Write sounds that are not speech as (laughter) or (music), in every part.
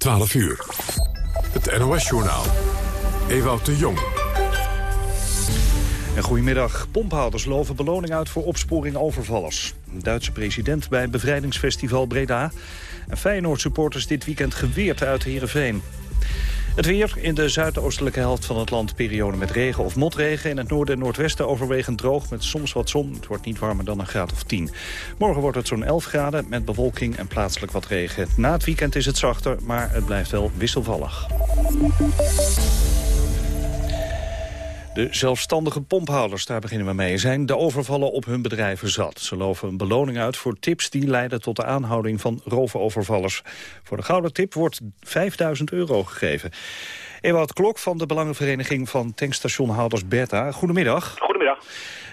12 uur. Het NOS-journaal. Ewout de Jong. En goedemiddag. Pomphouders loven beloning uit voor opsporing overvallers. Duitse president bij bevrijdingsfestival Breda. En Feyenoord-supporters dit weekend geweerd uit Heerenveen. Het weer in de zuidoostelijke helft van het land periode met regen of motregen. In het noorden en noordwesten overwegend droog met soms wat zon. Het wordt niet warmer dan een graad of 10. Morgen wordt het zo'n 11 graden met bewolking en plaatselijk wat regen. Na het weekend is het zachter, maar het blijft wel wisselvallig. De zelfstandige pomphouders, daar beginnen we mee, zijn de overvallen op hun bedrijven zat. Ze loven een beloning uit voor tips die leiden tot de aanhouding van roofovervallers. Voor de gouden tip wordt 5000 euro gegeven. Ewout Klok van de Belangenvereniging van tankstationhouders Bertha. Goedemiddag. Goedemiddag.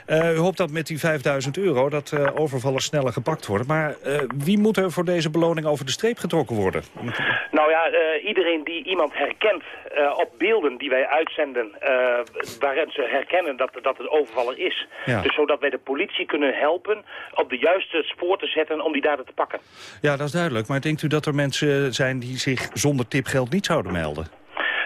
Uh, u hoopt dat met die 5000 euro dat uh, overvallers sneller gepakt worden. Maar uh, wie moet er voor deze beloning over de streep getrokken worden? Nou ja, iedereen die iemand herkent op beelden die wij uitzenden... waarin ze herkennen dat, dat het overvaller is. Ja. Dus zodat wij de politie kunnen helpen op de juiste spoor te zetten om die dader te pakken. Ja, dat is duidelijk. Maar denkt u dat er mensen zijn die zich zonder tipgeld niet zouden melden?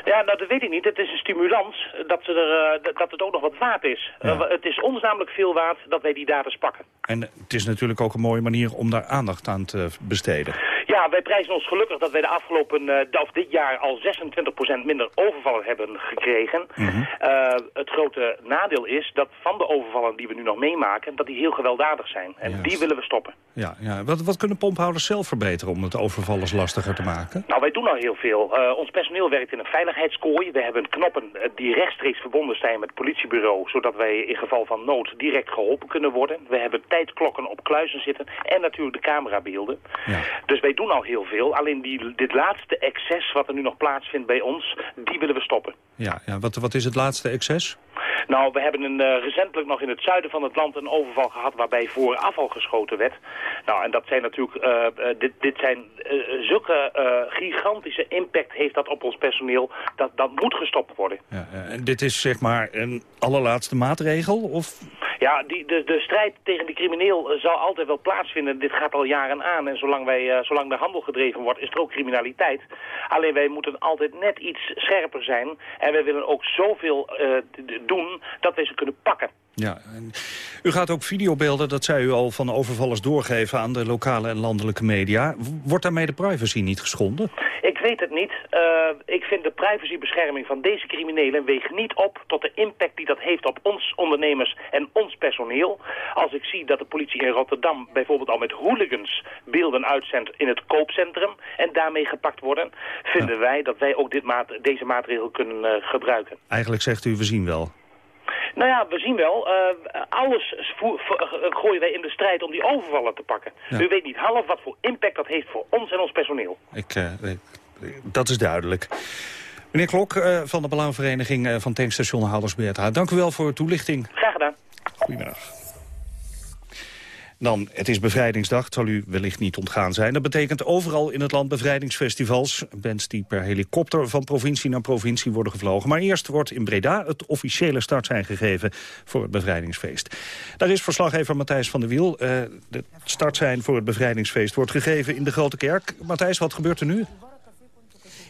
Ja, nou, dat weet ik niet. Het is een stimulans dat, ze er, uh, dat het ook nog wat waard is. Ja. Uh, het is ons namelijk veel waard dat wij die data pakken. En het is natuurlijk ook een mooie manier om daar aandacht aan te besteden. Ja, wij prijzen ons gelukkig dat wij de afgelopen, uh, of dit jaar al 26% minder overvallen hebben gekregen. Mm -hmm. het grote nadeel is dat van de overvallen die we nu nog meemaken, dat die heel gewelddadig zijn. En Juist. die willen we stoppen. Ja, ja. Wat, wat kunnen pomphouders zelf verbeteren om het overvallers lastiger te maken? Nou, wij doen al heel veel. ons personeel werkt in een veiligheid veiligheidskooi. We hebben knoppen eh, die rechtstreeks verbonden zijn met het politiebureau... zodat wij in geval van nood direct geholpen kunnen worden. We hebben tijdklokken op kluizen zitten en natuurlijk de camerabeelden. Ja. Dus wij doen al heel veel. Alleen die, dit laatste excess wat er nu nog plaatsvindt bij ons, die willen we stoppen. Ja, ja. Wat, wat is het laatste excess? Nou, we hebben een, uh, recentelijk nog in het zuiden van het land een overval gehad waarbij vooraf al geschoten werd. Nou, en dat zijn natuurlijk, uh, uh, dit, dit zijn zulke gigantische impact heeft dat op ons personeel, dat, dat moet gestopt worden. Ja, en dit is zeg maar een allerlaatste maatregel? Of? Ja, die, de, de strijd tegen die crimineel zal altijd wel plaatsvinden. Dit gaat al jaren aan en zolang, wij, zolang de handel gedreven wordt, is er ook criminaliteit. Alleen wij moeten altijd net iets scherper zijn en wij willen ook zoveel doen dat wij ze kunnen pakken. Ja, en u gaat ook videobeelden, dat zei u al, van overvallers doorgeven aan de lokale en landelijke media. Wordt daarmee de privacy niet geschonden? Ik weet het niet. Uh, ik vind de privacybescherming van deze criminelen weegt niet op tot de impact die dat heeft op ons ondernemers en ons personeel. Als ik zie dat de politie in Rotterdam bijvoorbeeld al met hooligans beelden uitzendt in het koopcentrum en daarmee gepakt worden, vinden ja. wij dat wij ook dit maat deze maatregel kunnen uh, gebruiken. Eigenlijk zegt u, we zien wel. Nou ja, we zien wel. Uh, alles gooien wij in de strijd om die overvallen te pakken. Ja. U weet niet half wat voor impact dat heeft voor ons en ons personeel. Ik, uh, dat is duidelijk. Meneer Klok uh, van de Belangenvereniging van Tankstation Houdersbeert. Dank u wel voor uw toelichting. Graag gedaan. Goedemiddag. Dan, het is bevrijdingsdag, het zal u wellicht niet ontgaan zijn. Dat betekent overal in het land bevrijdingsfestivals. Bands die per helikopter van provincie naar provincie worden gevlogen. Maar eerst wordt in Breda het officiële startsein gegeven voor het bevrijdingsfeest. Daar is verslaggever Matthijs van der Wiel. Uh, het startsein voor het bevrijdingsfeest wordt gegeven in de Grote Kerk. Matthijs, wat gebeurt er nu?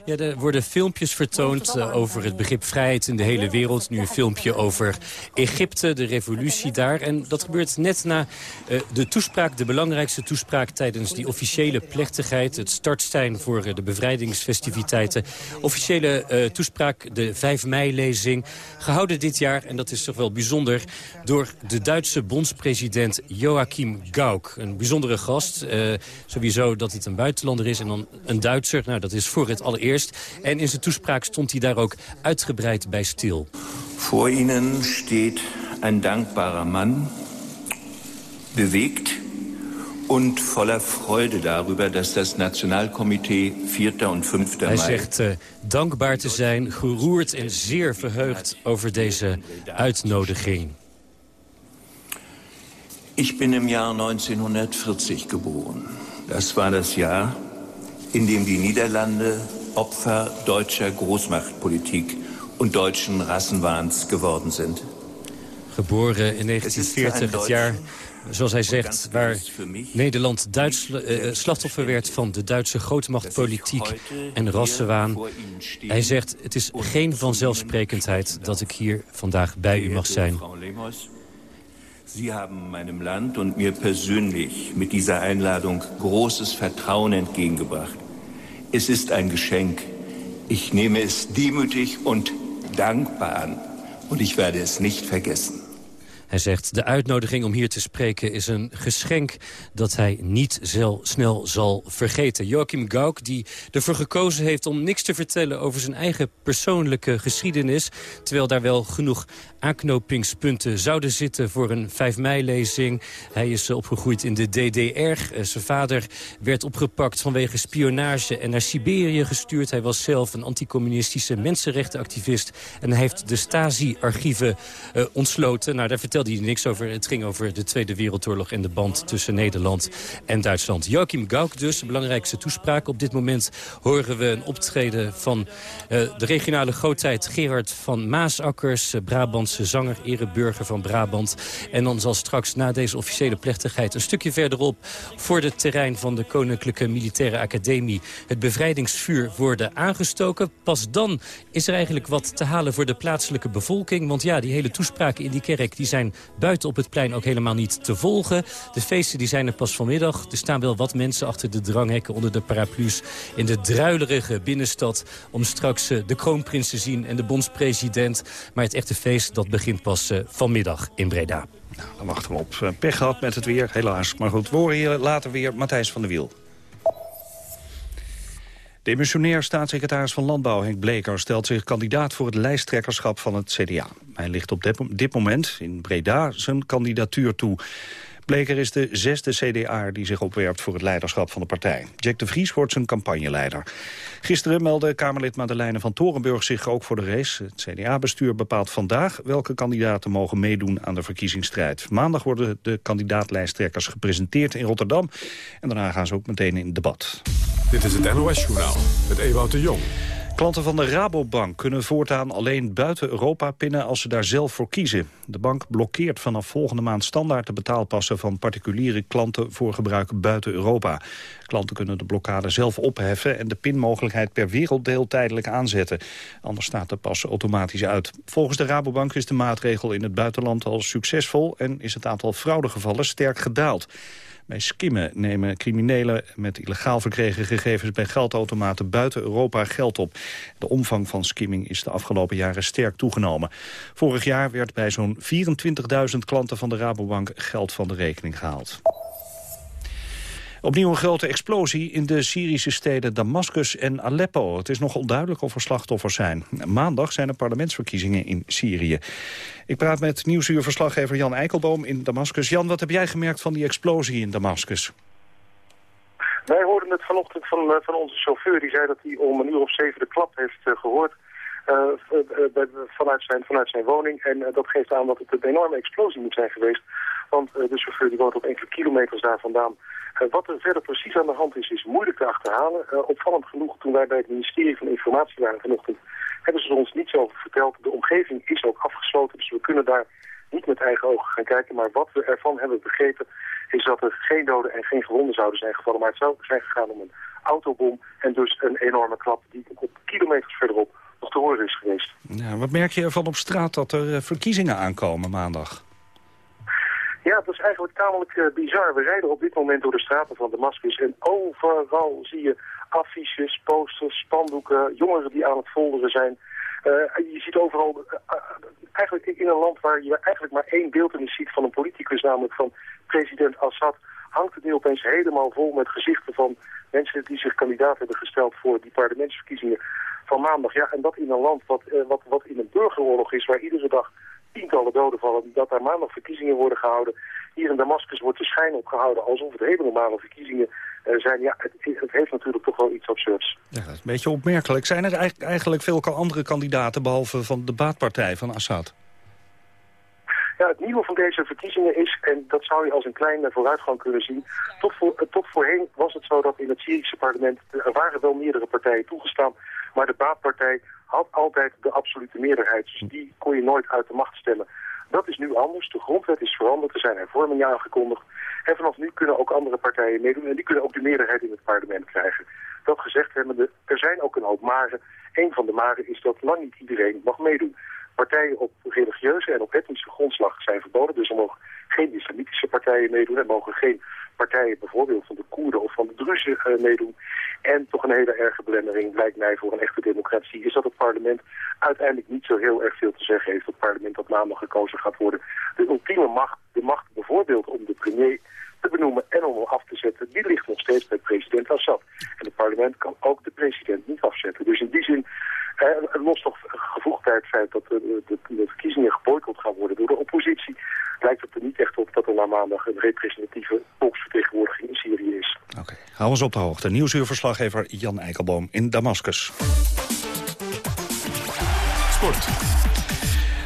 Ja, er worden filmpjes vertoond uh, over het begrip vrijheid in de hele wereld. Nu een filmpje over Egypte, de revolutie daar. En dat gebeurt net na uh, de toespraak, de belangrijkste toespraak... tijdens die officiële plechtigheid, het startstein voor uh, de bevrijdingsfestiviteiten. Officiële toespraak, de 5 mei-lezing, gehouden dit jaar... en dat is toch wel bijzonder, door de Duitse bondspresident Joachim Gauck. Een bijzondere gast, sowieso dat hij een buitenlander is... en dan een Duitser, nou dat is voor het allereerst eerst. En in zijn toespraak stond hij daar ook uitgebreid bij stil. Voor Ihnen steht een dankbarer man, bewegt und voller Freude darüber, dass das Nationalkomitee 4. und 5. Hij zegt uh, dankbaar te zijn, geroerd en zeer verheugd over deze uitnodiging. Ich bin im Jahr 1940 geboren. Das war das Jahr, in dem die Niederlande Opfer deutscher Großmachtpolitik und deutschen Rassenwahns geworden sind. Geboren in 1940, het jaar zoals hij zegt, waar Nederland Duits, uh, slachtoffer werd van de Duitse grootmachtpolitiek en rassenwaan. Hij zegt, het is geen vanzelfsprekendheid dat ik hier vandaag bij u mag zijn. Sie haben meinem Land und mir persönlich mit dieser Einladung großes Vertrauen entgegengebracht. Es ist ein Geschenk. Ich nehme es demütig und dankbar an. Und ich werde es nicht vergessen. Hij zegt, de uitnodiging om hier te spreken is een geschenk dat hij niet snel zal vergeten. Joachim Gauck, die ervoor gekozen heeft om niks te vertellen over zijn eigen persoonlijke geschiedenis... terwijl daar wel genoeg aanknopingspunten zouden zitten voor een 5 mei-lezing. Hij is opgegroeid in de DDR. Eh, zijn vader werd opgepakt vanwege spionage en naar Siberië gestuurd. Hij was zelf een anticommunistische mensenrechtenactivist. En heeft de Stasi-archieven uh, ontsloten. Nou, daar vertelde hij niks over. Het ging over de Tweede Wereldoorlog en de band tussen Nederland en Duitsland. Joachim Gauck dus, de belangrijkste toespraak. Op dit moment horen we een optreden van uh, de regionale grootheid Gerard van Maasakkers, Brabant zanger, ereburger van Brabant. En dan zal straks na deze officiële plechtigheid... een stukje verderop voor het terrein van de Koninklijke Militaire Academie... het bevrijdingsvuur worden aangestoken. Pas dan is er eigenlijk wat te halen voor de plaatselijke bevolking. Want ja, die hele toespraken in die kerk die zijn buiten op het plein ook helemaal niet te volgen. De feesten die zijn er pas vanmiddag. Er staan wel wat mensen achter de dranghekken onder de paraplu's... in de druilerige binnenstad om straks eh, de kroonprins te zien en de bondspresident. Maar het echte feest dat begint pas uh, vanmiddag in Breda. Nou, dan wachten we op. Uh, pech gehad met het weer, helaas. Maar goed, we horen hier later weer Matthijs van der Wiel. Demissionair staatssecretaris van Landbouw Henk Bleker stelt zich kandidaat voor het lijsttrekkerschap van het CDA. Hij ligt op dit moment in Breda zijn kandidatuur toe. Bleker is de zesde CDA die zich opwerpt voor het leiderschap van de partij. Jack de Vries wordt zijn campagneleider. Gisteren meldde Kamerlid Madeleine van Torenburg zich ook voor de race. Het CDA-bestuur bepaalt vandaag welke kandidaten mogen meedoen aan de verkiezingsstrijd. Maandag worden de kandidaatlijsttrekkers gepresenteerd in Rotterdam. En daarna gaan ze ook meteen in debat. Dit is het NOS-journaal met Ewout de Jong. Klanten van de Rabobank kunnen voortaan alleen buiten Europa pinnen als ze daar zelf voor kiezen. De bank blokkeert vanaf volgende maand standaard de betaalpassen van particuliere klanten voor gebruik buiten Europa. Klanten kunnen de blokkade zelf opheffen en de pinmogelijkheid per werelddeel tijdelijk aanzetten. Anders staat de pas automatisch uit. Volgens de Rabobank is de maatregel in het buitenland al succesvol en is het aantal fraudegevallen sterk gedaald. Bij skimmen nemen criminelen met illegaal verkregen gegevens bij geldautomaten buiten Europa geld op. De omvang van skimming is de afgelopen jaren sterk toegenomen. Vorig jaar werd bij zo'n 24.000 klanten van de Rabobank geld van de rekening gehaald. Opnieuw een grote explosie in de Syrische steden Damascus en Aleppo. Het is nog onduidelijk of er slachtoffers zijn. Maandag zijn er parlementsverkiezingen in Syrië. Ik praat met nieuwsuurverslaggever Jan Eikelboom in Damascus. Jan, wat heb jij gemerkt van die explosie in Damascus? Wij hoorden het vanochtend van, eh, van onze chauffeur. Die zei dat hij om een uur of zeven de klap heeft uh, gehoord. Vanuit, zijn, vanuit zijn woning. En dat geeft aan dat het een enorme explosie moet zijn geweest. Want de chauffeur die woont op enkele kilometers daar vandaan. Wat er verder precies aan de hand is, is moeilijk te achterhalen. opvallend genoeg, toen wij bij het ministerie van Informatie waren vanochtend... hebben ze ons niet zo verteld. De omgeving is ook afgesloten, dus we kunnen daar niet met eigen ogen gaan kijken. Maar wat we ervan hebben begrepen is dat er geen doden en geen gewonden zouden zijn gevallen. Maar het zou zijn gegaan om een autobom en dus een enorme klap die op kilometers verderop nog te horen is geweest. Ja, wat merk je ervan op straat dat er eh, verkiezingen aankomen maandag? Ja, het is eigenlijk tamelijk uh, bizar. We rijden op dit moment door de straten van Damascus en overal zie je affiches, posters, spandoeken, jongeren die aan het folderen zijn. Uh, je ziet overal, eigenlijk in een land waar je eigenlijk maar één beeldenis ziet van een politicus, namelijk van president Assad, hangt het nu opeens helemaal vol met gezichten van mensen die zich kandidaat hebben gesteld voor die parlementsverkiezingen van maandag. Ja, en dat in een land wat, wat, wat in een burgeroorlog is, waar iedere dag tientallen doden vallen, dat daar maandag verkiezingen worden gehouden. Hier in Damascus wordt de schijn opgehouden alsof het hele normale verkiezingen uh, zijn. Ja, het, het, heeft natuurlijk toch wel iets absurds. Ja, dat is een beetje opmerkelijk. Zijn er eigenlijk veel andere kandidaten behalve van de baatpartij van Assad? Ja, het nieuwe van deze verkiezingen is, en dat zou je als een kleine vooruitgang kunnen zien, tot, voor, eh, tot voorheen was het zo dat in het Syrische parlement, er waren wel meerdere partijen toegestaan, maar de baatpartij had altijd de absolute meerderheid. Dus die kon je nooit uit de macht stemmen. Dat is nu anders. De grondwet is veranderd. Er zijn hervormingen aangekondigd. En vanaf nu kunnen ook andere partijen meedoen. En die kunnen ook de meerderheid in het parlement krijgen. Dat gezegd hebbende, er zijn ook een hoop maren. Een van de maren is dat lang niet iedereen mag meedoen. Partijen op religieuze en op etnische grondslag zijn verboden. Dus er mogen geen islamitische partijen meedoen. Er mogen geen partijen bijvoorbeeld van de Koerden of van de Druzen uh, meedoen. En toch een hele erge belemmering, lijkt mij, voor een echte democratie... is dat het parlement uiteindelijk niet zo heel erg veel te zeggen heeft. Het parlement dat maandag gekozen gaat worden. De ultieme macht, de macht bijvoorbeeld om de premier te benoemen en om hem af te zetten, die ligt nog steeds bij president Assad. En het parlement kan ook de president niet afzetten. Dus in die zin, eh, los toch gevoegd bij het feit dat de, de, de verkiezingen geboycott gaan worden door de oppositie, lijkt het er niet echt op dat er na maandag een representatieve volksvertegenwoordiging in Syrië is. Oké, okay. hou ons op de hoogte. Nieuwsuurverslaggever Jan Eikelboom in Damascus. Sport.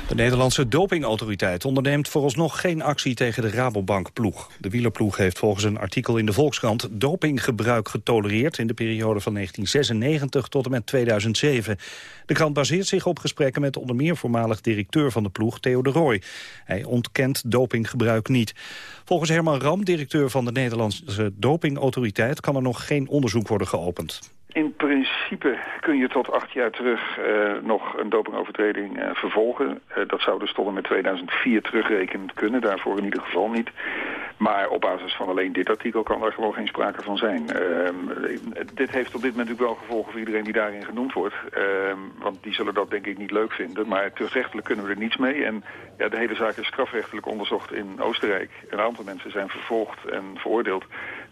De Nederlandse dopingautoriteit onderneemt vooralsnog geen actie tegen de Rabobank-ploeg. De wielerploeg heeft volgens een artikel in de Volkskrant dopinggebruik getolereerd in de periode van 1996 tot en met 2007. De krant baseert zich op gesprekken met onder meer voormalig directeur van de ploeg, Theo de Rooij. Hij ontkent dopinggebruik niet. Volgens Herman Ram, directeur van de Nederlandse dopingautoriteit, kan er nog geen onderzoek worden geopend. In principe kun je tot acht jaar terug uh, nog een dopingovertreding uh, vervolgen. Uh, dat zou dus tot en met 2004 terugrekend kunnen, daarvoor in ieder geval niet. Maar op basis van alleen dit artikel kan er gewoon geen sprake van zijn. Ehm, dit heeft op dit moment natuurlijk wel gevolgen voor iedereen die daarin genoemd wordt. Ehm, want die zullen dat denk ik niet leuk vinden. Maar terugrechtelijk kunnen we er niets mee. En ja, de hele zaak is strafrechtelijk onderzocht in Oostenrijk. Een aantal mensen zijn vervolgd en veroordeeld.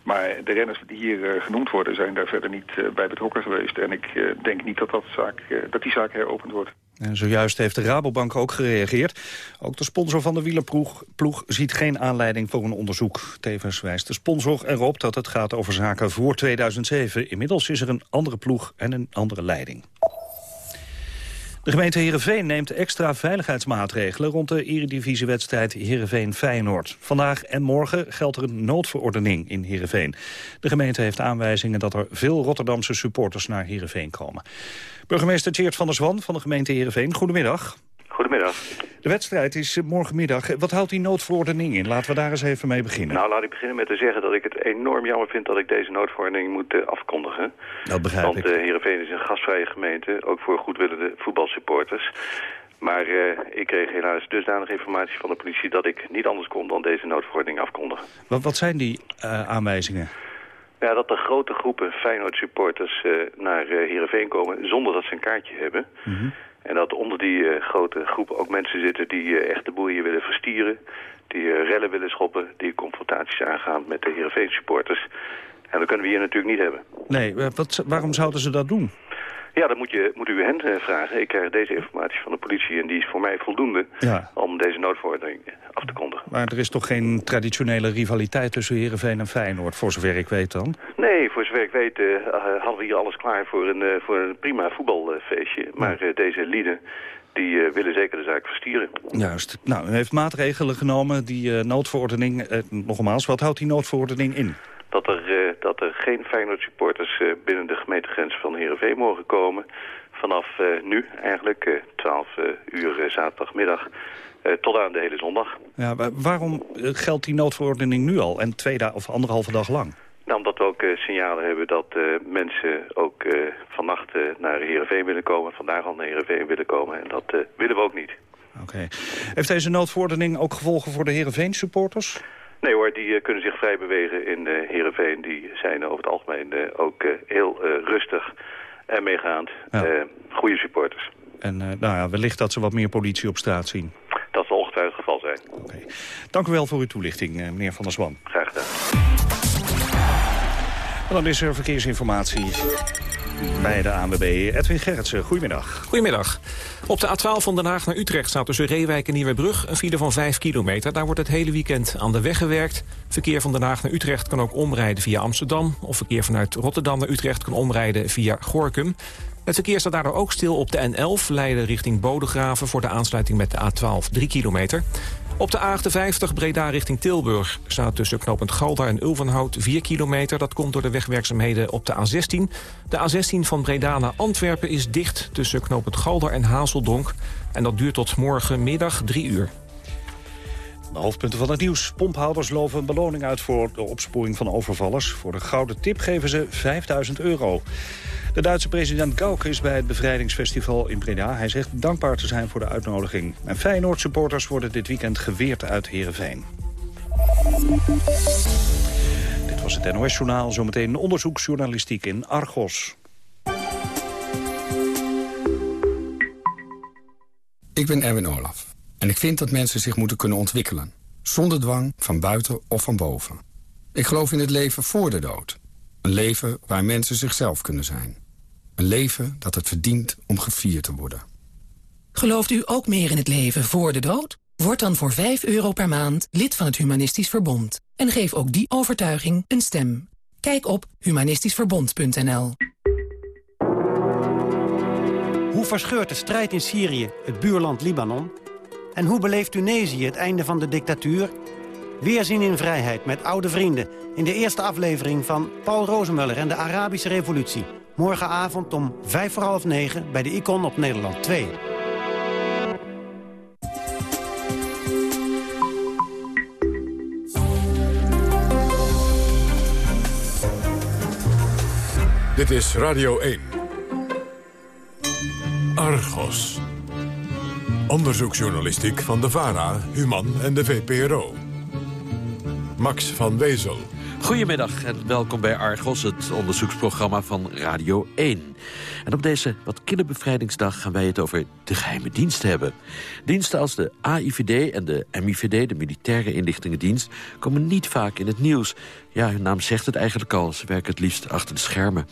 Maar de renners die hier uh, genoemd worden zijn daar verder niet uh, bij betrokken geweest. En ik uh, denk niet dat, dat, zaak, dat die zaak heropend wordt. En zojuist heeft de Rabobank ook gereageerd. Ook de sponsor van de wielerploeg ploeg ziet geen aanleiding voor een onderzoek. Tevens wijst de sponsor erop dat het gaat over zaken voor 2007. Inmiddels is er een andere ploeg en een andere leiding. De gemeente Heerenveen neemt extra veiligheidsmaatregelen... rond de eredivisiewedstrijd Heerenveen-Feyenoord. Vandaag en morgen geldt er een noodverordening in Heerenveen. De gemeente heeft aanwijzingen dat er veel Rotterdamse supporters naar Heerenveen komen. Burgemeester Tjeerd van der Zwan van de gemeente Heerenveen, goedemiddag. Goedemiddag. De wedstrijd is eh, morgenmiddag. Wat houdt die noodverordening in? Laten we daar eens even mee beginnen. Nou, laat ik beginnen met te zeggen dat ik het enorm jammer vind dat ik deze noodverordening moet uh, afkondigen. Dat begrijp Want, ik. Want uh, Heerenveen is een gastvrije gemeente, ook voor goedwillende voetbalsupporters. Maar uh, ik kreeg helaas dusdanig informatie van de politie dat ik niet anders kon dan deze noodverordening afkondigen. Wat, wat zijn die aanwijzingen? Ja, dat er grote groepen Feyenoord-supporters naar Heerenveen komen zonder dat ze een kaartje hebben. Mm -hmm. En dat onder die uh, grote groep ook mensen zitten die uh, echt de boel hier willen verstieren. Die uh, rellen willen schoppen, die confrontaties aangaan met de Heerenveen supporters. En dat kunnen we hier natuurlijk niet hebben. Nee, wat, waarom zouden ze dat doen? Ja, dat moet, je, moet u hen vragen. Ik krijg deze informatie van de politie en die is voor mij voldoende ja. om deze noodverordening af te kondigen. Maar er is toch geen traditionele rivaliteit tussen Heerenveen en Feyenoord, voor zover ik weet dan? Nee, voor zover ik weet uh, hadden we hier alles klaar voor een, uh, voor een prima voetbalfeestje. Maar uh, deze lieden die willen zeker de zaak verstieren. Juist. Nou, u heeft maatregelen genomen, die noodverordening. Nogmaals, wat houdt die noodverordening in? Dat er, dat er geen Feyenoord supporters binnen de gemeentegrens van Heerenveen mogen komen. Vanaf nu eigenlijk, 12 uur zaterdagmiddag, tot aan de hele zondag. Ja, waarom geldt die noodverordening nu al en twee dagen of anderhalve dag lang? Nou, omdat we ook uh, signalen hebben dat uh, mensen ook uh, vannacht naar Heerenveen willen komen. Vandaag al naar Heerenveen willen komen. En dat willen we ook niet. Oké. Okay. Heeft deze noodverordening ook gevolgen voor de Heerenveen supporters? Nee hoor, die kunnen zich vrij bewegen in Heerenveen. Die zijn over het algemeen ook heel rustig en meegaand. Ja. goede supporters. En nou ja, wellicht dat ze wat meer politie op straat zien. Dat zal ongetwijfeld het geval zijn. Okay. Dank u wel voor uw toelichting, meneer Van der Zwan. Graag gedaan. Dan is er verkeersinformatie bij de ANWB. Edwin Gerritsen, goedemiddag. Goedemiddag. Op de A12 van Den Haag naar Utrecht staat tussen Reewijk en Nieuwebrug een file van 5 kilometer. Daar wordt het hele weekend aan de weg gewerkt. Verkeer van Den Haag naar Utrecht kan ook omrijden via Amsterdam. Of verkeer vanuit Rotterdam naar Utrecht kan omrijden via Gorkum. Het verkeer staat daardoor ook stil op de N11, Leiden richting Bodegraven... voor de aansluiting met de A12 3 kilometer. Op de A58 Breda richting Tilburg staat tussen knooppunt Galder en Ulvenhout 4 kilometer. Dat komt door de wegwerkzaamheden op de A16. De A16 van Breda naar Antwerpen is dicht tussen knooppunt Galder en Hazeldonk. En dat duurt tot morgenmiddag 3 uur. De hoofdpunten van het nieuws. Pomphouders loven een beloning uit voor de opsporing van overvallers. Voor de gouden tip geven ze 5000 euro. De Duitse president Gauck is bij het bevrijdingsfestival in Breda. Hij zegt dankbaar te zijn voor de uitnodiging. En Feyenoord-supporters worden dit weekend geweerd uit Heerenveen. Dit was het NOS-journaal. Zometeen onderzoeksjournalistiek in Argos. Ik ben Erwin Olaf. En ik vind dat mensen zich moeten kunnen ontwikkelen. Zonder dwang, van buiten of van boven. Ik geloof in het leven voor de dood. Een leven waar mensen zichzelf kunnen zijn. Een leven dat het verdient om gevierd te worden. Gelooft u ook meer in het leven voor de dood? Word dan voor 5 euro per maand lid van het Humanistisch Verbond. En geef ook die overtuiging een stem. Kijk op humanistischverbond.nl Hoe verscheurt de strijd in Syrië het buurland Libanon? En hoe beleeft Tunesië het einde van de dictatuur? Weerzien in vrijheid met oude vrienden... in de eerste aflevering van Paul Rozemuller en de Arabische Revolutie. Morgenavond om vijf voor half negen bij de Icon op Nederland 2. Dit is Radio 1. Argos. Onderzoeksjournalistiek van de VARA, Human en de VPRO. Max van Wezel. Goedemiddag en welkom bij Argos, het onderzoeksprogramma van Radio 1. En op deze wat kinderbevrijdingsdag gaan wij het over de geheime dienst hebben. Diensten als de AIVD en de MIVD, de Militaire Inlichtingendienst... komen niet vaak in het nieuws. Ja, hun naam zegt het eigenlijk al. Ze werken het liefst achter de schermen.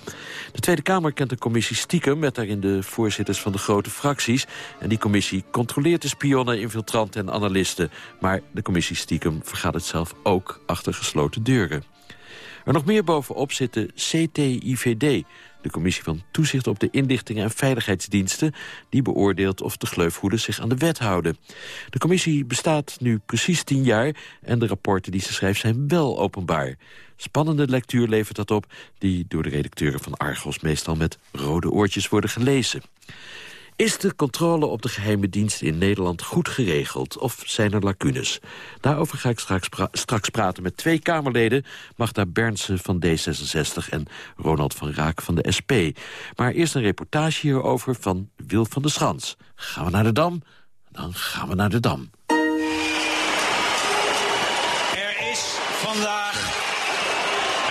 De Tweede Kamer kent een commissie stiekem... met daarin de voorzitters van de grote fracties. En die commissie controleert de spionnen, infiltranten en analisten. Maar de commissie stiekem vergaat het zelf ook achter gesloten deuren. Er nog meer bovenop zit de CTIVD, de Commissie van Toezicht op de Inlichtingen en Veiligheidsdiensten... die beoordeelt of de gleufhoeders zich aan de wet houden. De commissie bestaat nu precies tien jaar... en de rapporten die ze schrijft zijn wel openbaar. Spannende lectuur levert dat op... die door de redacteuren van Argos meestal met rode oortjes worden gelezen. Is de controle op de geheime diensten in Nederland goed geregeld? Of zijn er lacunes? Daarover ga ik straks, straks praten met twee Kamerleden... Magda Bernsen van D66 en Ronald van Raak van de SP. Maar eerst een reportage hierover van Wil van der Schans. Gaan we naar de Dam? Dan gaan we naar de Dam. Er is vandaag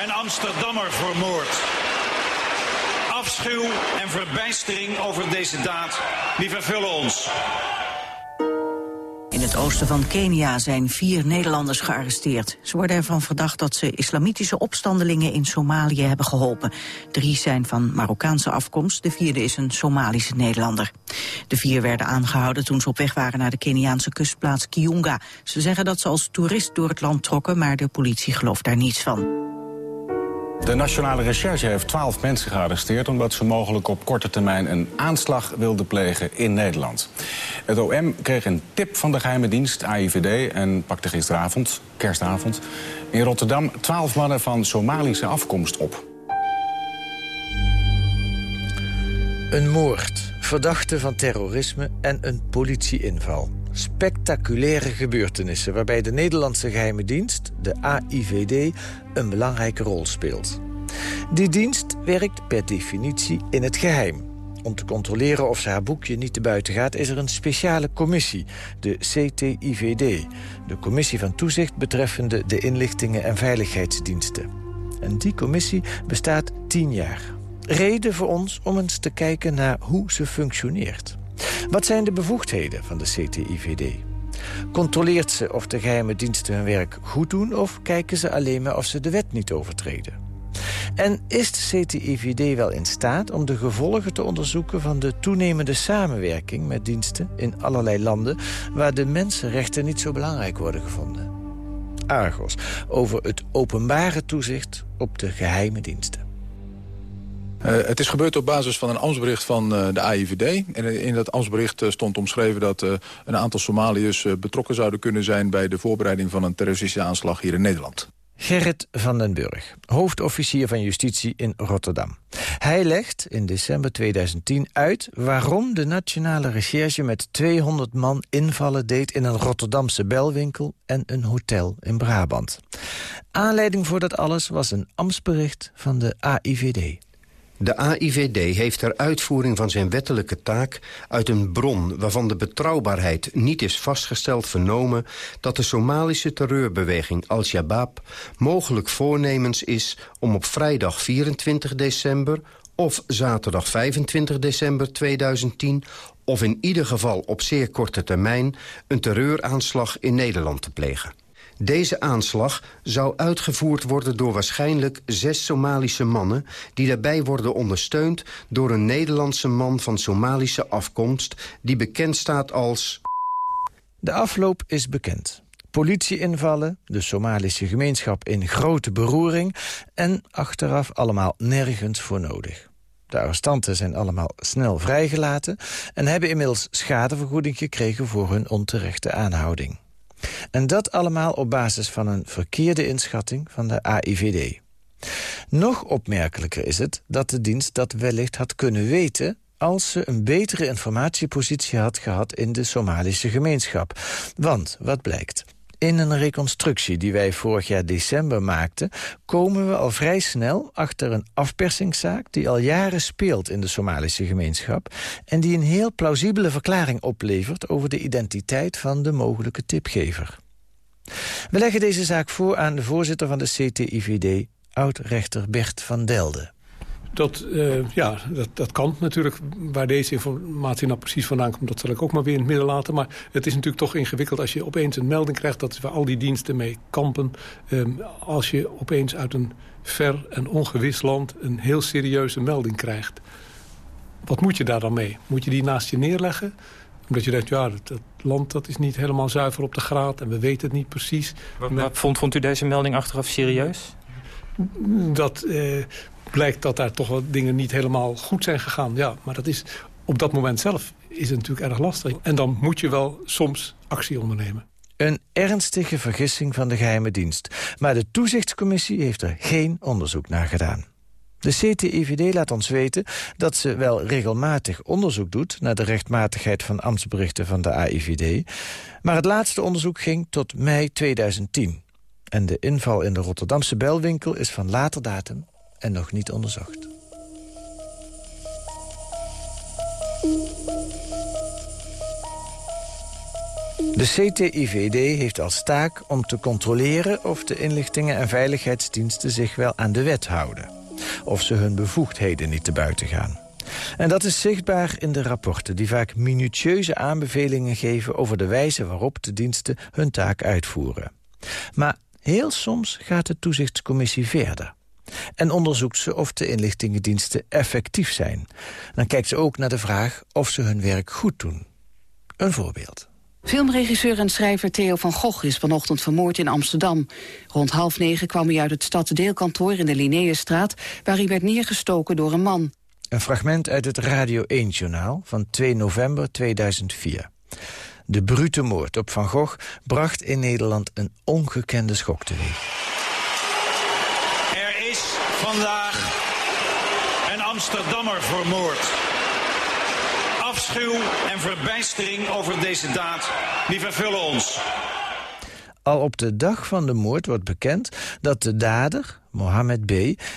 een Amsterdammer vermoord afschuw en verbijstering over deze daad, die vervullen ons. In het oosten van Kenia zijn vier Nederlanders gearresteerd. Ze worden ervan verdacht dat ze islamitische opstandelingen in Somalië hebben geholpen. Drie zijn van Marokkaanse afkomst, de vierde is een Somalische Nederlander. De vier werden aangehouden toen ze op weg waren naar de Keniaanse kustplaats Kiunga. Ze zeggen dat ze als toerist door het land trokken, maar de politie gelooft daar niets van. De Nationale Recherche heeft twaalf mensen gearresteerd... omdat ze mogelijk op korte termijn een aanslag wilden plegen in Nederland. Het OM kreeg een tip van de geheime dienst, AIVD... en pakte gisteravond, kerstavond, in Rotterdam... twaalf mannen van Somalische afkomst op. Een moord, verdachte van terrorisme en een politieinval. Spectaculaire gebeurtenissen waarbij de Nederlandse geheime dienst, de AIVD, een belangrijke rol speelt. Die dienst werkt per definitie in het geheim. Om te controleren of ze haar boekje niet te buiten gaat... is er een speciale commissie, de CTIVD. De Commissie van Toezicht betreffende de inlichtingen en veiligheidsdiensten. En die commissie bestaat tien jaar. Reden voor ons om eens te kijken naar hoe ze functioneert. Wat zijn de bevoegdheden van de CTIVD? Controleert ze of de geheime diensten hun werk goed doen... of kijken ze alleen maar of ze de wet niet overtreden? En is de CTIVD wel in staat om de gevolgen te onderzoeken... van de toenemende samenwerking met diensten in allerlei landen... waar de mensenrechten niet zo belangrijk worden gevonden? Argos, over het openbare toezicht op de geheime diensten. Uh, het is gebeurd op basis van een ambtsbericht van uh, de AIVD. En in dat ambtsbericht stond omschreven dat een aantal Somaliërs betrokken zouden kunnen zijn... bij de voorbereiding van een terroristische aanslag hier in Nederland. Gerrit van den Burg, hoofdofficier van justitie in Rotterdam. Hij legt in december 2010 uit waarom de Nationale Recherche met 200 man invallen deed in een Rotterdamse belwinkel en een hotel in Brabant. Aanleiding voor dat alles was een ambtsbericht van de AIVD. De AIVD heeft ter uitvoering van zijn wettelijke taak uit een bron waarvan de betrouwbaarheid niet is vastgesteld vernomen dat de Somalische terreurbeweging Al-Shabaab mogelijk voornemens is om op vrijdag 24 december of zaterdag 25 december 2010 of in ieder geval op zeer korte termijn een terreuraanslag in Nederland te plegen. Deze aanslag zou uitgevoerd worden door waarschijnlijk zes Somalische mannen... die daarbij worden ondersteund door een Nederlandse man van Somalische afkomst... die bekend staat als... De afloop is bekend. Politieinvallen, de Somalische gemeenschap in grote beroering... en achteraf allemaal nergens voor nodig. De arrestanten zijn allemaal snel vrijgelaten... en hebben inmiddels schadevergoeding gekregen voor hun onterechte aanhouding. En dat allemaal op basis van een verkeerde inschatting van de AIVD. Nog opmerkelijker is het dat de dienst dat wellicht had kunnen weten als ze een betere informatiepositie had gehad in de Somalische gemeenschap. Want, wat blijkt? In een reconstructie die wij vorig jaar december maakten... komen we al vrij snel achter een afpersingszaak... die al jaren speelt in de Somalische gemeenschap... en die een heel plausibele verklaring oplevert... over de identiteit van de mogelijke tipgever. We leggen deze zaak voor aan de voorzitter van de CTIVD... oud-rechter Bert van Delden. Dat, uh, ja, dat, dat kan natuurlijk. Waar deze informatie nou precies vandaan komt... dat zal ik ook maar weer in het midden laten. Maar het is natuurlijk toch ingewikkeld als je opeens een melding krijgt... dat is waar al die diensten mee kampen. Um, als je opeens uit een ver en ongewis land... een heel serieuze melding krijgt. Wat moet je daar dan mee? Moet je die naast je neerleggen? Omdat je denkt, ja, dat, dat land dat is niet helemaal zuiver op de graad... en we weten het niet precies. Maar, vond, vond u deze melding achteraf serieus? Dat... Uh, blijkt dat daar toch wat dingen niet helemaal goed zijn gegaan. Ja, maar dat is op dat moment zelf is het natuurlijk erg lastig. En dan moet je wel soms actie ondernemen. Een ernstige vergissing van de geheime dienst. Maar de toezichtscommissie heeft er geen onderzoek naar gedaan. De CTIVD laat ons weten dat ze wel regelmatig onderzoek doet... naar de rechtmatigheid van ambtsberichten van de AIVD. Maar het laatste onderzoek ging tot mei 2010. En de inval in de Rotterdamse belwinkel is van later datum en nog niet onderzocht. De CTIVD heeft als taak om te controleren of de inlichtingen en veiligheidsdiensten zich wel aan de wet houden. Of ze hun bevoegdheden niet te buiten gaan. En dat is zichtbaar in de rapporten die vaak minutieuze aanbevelingen geven over de wijze waarop de diensten hun taak uitvoeren. Maar heel soms gaat de toezichtscommissie verder en onderzoekt ze of de inlichtingendiensten effectief zijn. Dan kijkt ze ook naar de vraag of ze hun werk goed doen. Een voorbeeld. Filmregisseur en schrijver Theo van Gogh is vanochtend vermoord in Amsterdam. Rond half negen kwam hij uit het stadsdeelkantoor in de Linnaeusstraat... waar hij werd neergestoken door een man. Een fragment uit het Radio 1-journaal van 2 november 2004. De brute moord op Van Gogh bracht in Nederland een ongekende schok teweeg vandaag een Amsterdammer vermoord. Afschuw en verbijstering over deze daad, die vervullen ons. Al op de dag van de moord wordt bekend dat de dader, Mohammed B.,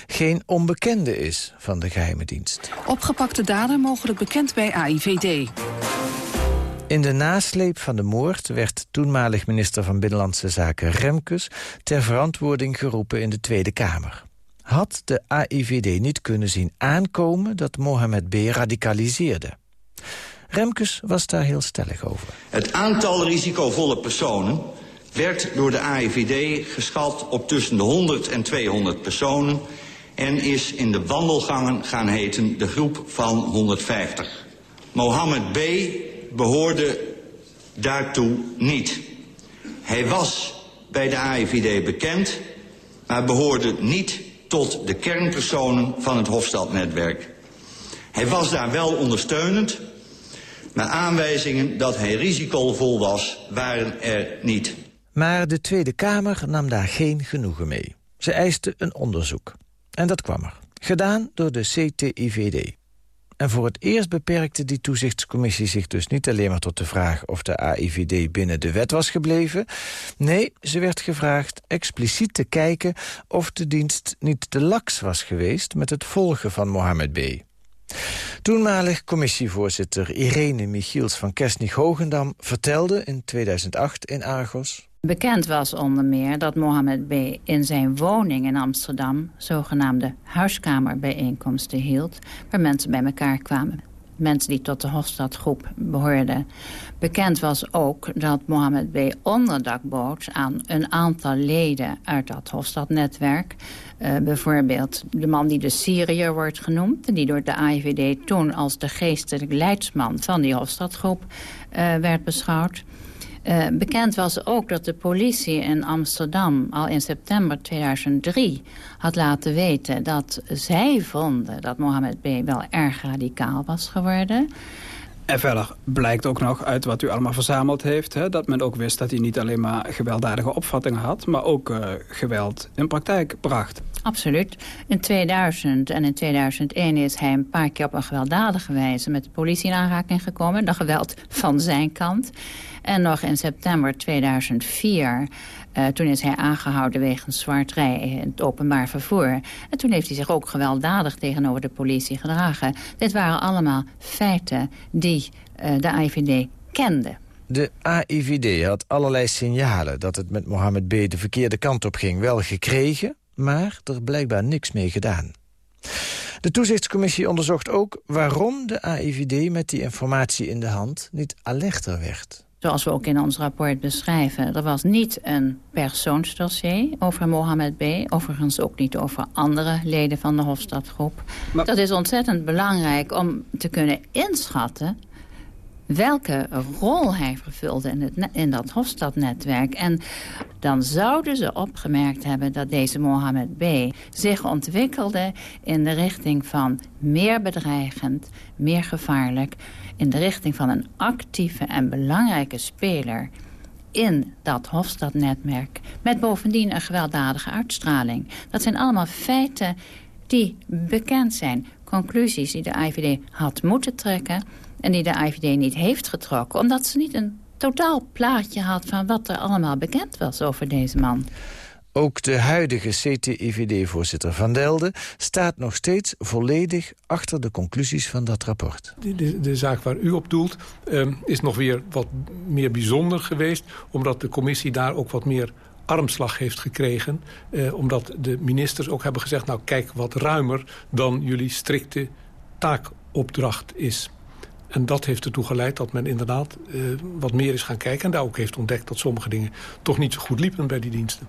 geen onbekende is van de geheime dienst. Opgepakte dader mogelijk bekend bij AIVD. In de nasleep van de moord werd toenmalig minister van Binnenlandse Zaken Remkes ter verantwoording geroepen in de Tweede Kamer had de AIVD niet kunnen zien aankomen dat Mohammed B. radicaliseerde. Remkes was daar heel stellig over. Het aantal risicovolle personen werd door de AIVD geschat op tussen de 100 en 200 personen... en is in de wandelgangen gaan heten de groep van 150. Mohammed B. behoorde daartoe niet. Hij was bij de AIVD bekend, maar behoorde niet tot de kernpersonen van het Hofstadnetwerk. Hij was daar wel ondersteunend, maar aanwijzingen dat hij risicovol was, waren er niet. Maar de Tweede Kamer nam daar geen genoegen mee. Ze eiste een onderzoek. En dat kwam er. Gedaan door de CTIVD. En voor het eerst beperkte die toezichtscommissie zich dus niet alleen maar tot de vraag of de AIVD binnen de wet was gebleven. Nee, ze werd gevraagd expliciet te kijken of de dienst niet te laks was geweest met het volgen van Mohammed B. Toenmalig commissievoorzitter Irene Michiels van Kersnich-Hogendam vertelde in 2008 in Argos... Bekend was onder meer dat Mohammed B. in zijn woning in Amsterdam... zogenaamde huiskamerbijeenkomsten hield... waar mensen bij elkaar kwamen. Mensen die tot de Hofstadgroep behoorden. Bekend was ook dat Mohammed B. onderdak bood aan een aantal leden uit dat Hofstadnetwerk. Uh, bijvoorbeeld de man die de Syriër wordt genoemd... die door de AIVD toen als de geestelijk leidsman van die Hofstadgroep uh, werd beschouwd... Uh, bekend was ook dat de politie in Amsterdam al in september 2003 had laten weten dat zij vonden dat Mohammed B. wel erg radicaal was geworden. En verder blijkt ook nog uit wat u allemaal verzameld heeft... Hè, dat men ook wist dat hij niet alleen maar gewelddadige opvattingen had... maar ook uh, geweld in praktijk bracht. Absoluut. In 2000 en in 2001 is hij een paar keer op een gewelddadige wijze... met de politie in aanraking gekomen. Dat geweld van zijn kant. En nog in september 2004... Uh, toen is hij aangehouden wegens zwartrij in het openbaar vervoer. En toen heeft hij zich ook gewelddadig tegenover de politie gedragen. Dit waren allemaal feiten die uh, de AIVD kende. De AIVD had allerlei signalen dat het met Mohammed B. de verkeerde kant op ging wel gekregen... maar er blijkbaar niks mee gedaan. De toezichtscommissie onderzocht ook waarom de AIVD met die informatie in de hand niet alerter werd. Zoals we ook in ons rapport beschrijven. Er was niet een persoonsdossier over Mohammed B. Overigens ook niet over andere leden van de Hofstadgroep. Maar... Dat is ontzettend belangrijk om te kunnen inschatten welke rol hij vervulde in, het, in dat Hofstadnetwerk. En dan zouden ze opgemerkt hebben dat deze Mohammed B. zich ontwikkelde in de richting van meer bedreigend, meer gevaarlijk... in de richting van een actieve en belangrijke speler in dat Hofstadnetwerk... met bovendien een gewelddadige uitstraling. Dat zijn allemaal feiten die bekend zijn. Conclusies die de IVD had moeten trekken en die de IVD niet heeft getrokken... omdat ze niet een totaal plaatje had van wat er allemaal bekend was over deze man. Ook de huidige CTIVD-voorzitter Van Delden staat nog steeds volledig achter de conclusies van dat rapport. De, de, de zaak waar u op doelt um, is nog weer wat meer bijzonder geweest... omdat de commissie daar ook wat meer armslag heeft gekregen. Eh, omdat de ministers ook hebben gezegd... nou kijk wat ruimer dan jullie strikte taakopdracht is. En dat heeft ertoe geleid dat men inderdaad uh, wat meer is gaan kijken... en daar ook heeft ontdekt dat sommige dingen toch niet zo goed liepen bij die diensten.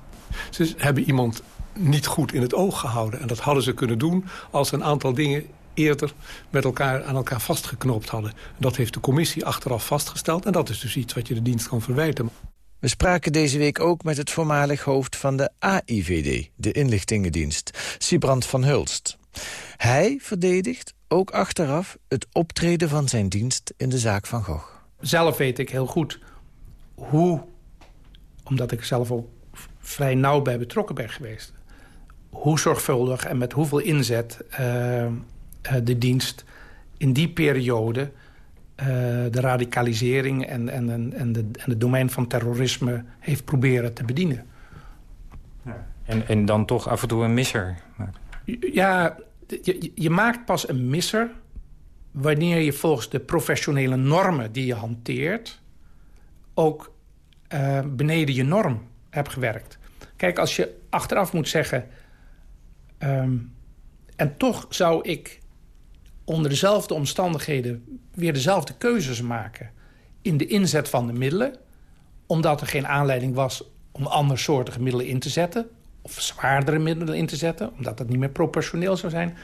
Ze hebben iemand niet goed in het oog gehouden. En dat hadden ze kunnen doen als een aantal dingen eerder met elkaar aan elkaar vastgeknoopt hadden. Dat heeft de commissie achteraf vastgesteld. En dat is dus iets wat je de dienst kan verwijten. We spraken deze week ook met het voormalig hoofd van de AIVD, de inlichtingendienst, Sibrand van Hulst. Hij verdedigt ook achteraf het optreden van zijn dienst in de zaak van Gogh. Zelf weet ik heel goed hoe, omdat ik zelf ook vrij nauw bij betrokken ben geweest... hoe zorgvuldig en met hoeveel inzet uh, de dienst in die periode... Uh, de radicalisering en, en, en, de, en het domein van terrorisme heeft proberen te bedienen. Ja. En, en dan toch af en toe een misser? Ja, je, je maakt pas een misser wanneer je volgens de professionele normen die je hanteert... ook uh, beneden je norm hebt gewerkt. Kijk, als je achteraf moet zeggen... Um, en toch zou ik onder dezelfde omstandigheden... weer dezelfde keuzes maken in de inzet van de middelen... omdat er geen aanleiding was om andersoortige middelen in te zetten of zwaardere middelen in te zetten... omdat dat niet meer proportioneel zou zijn...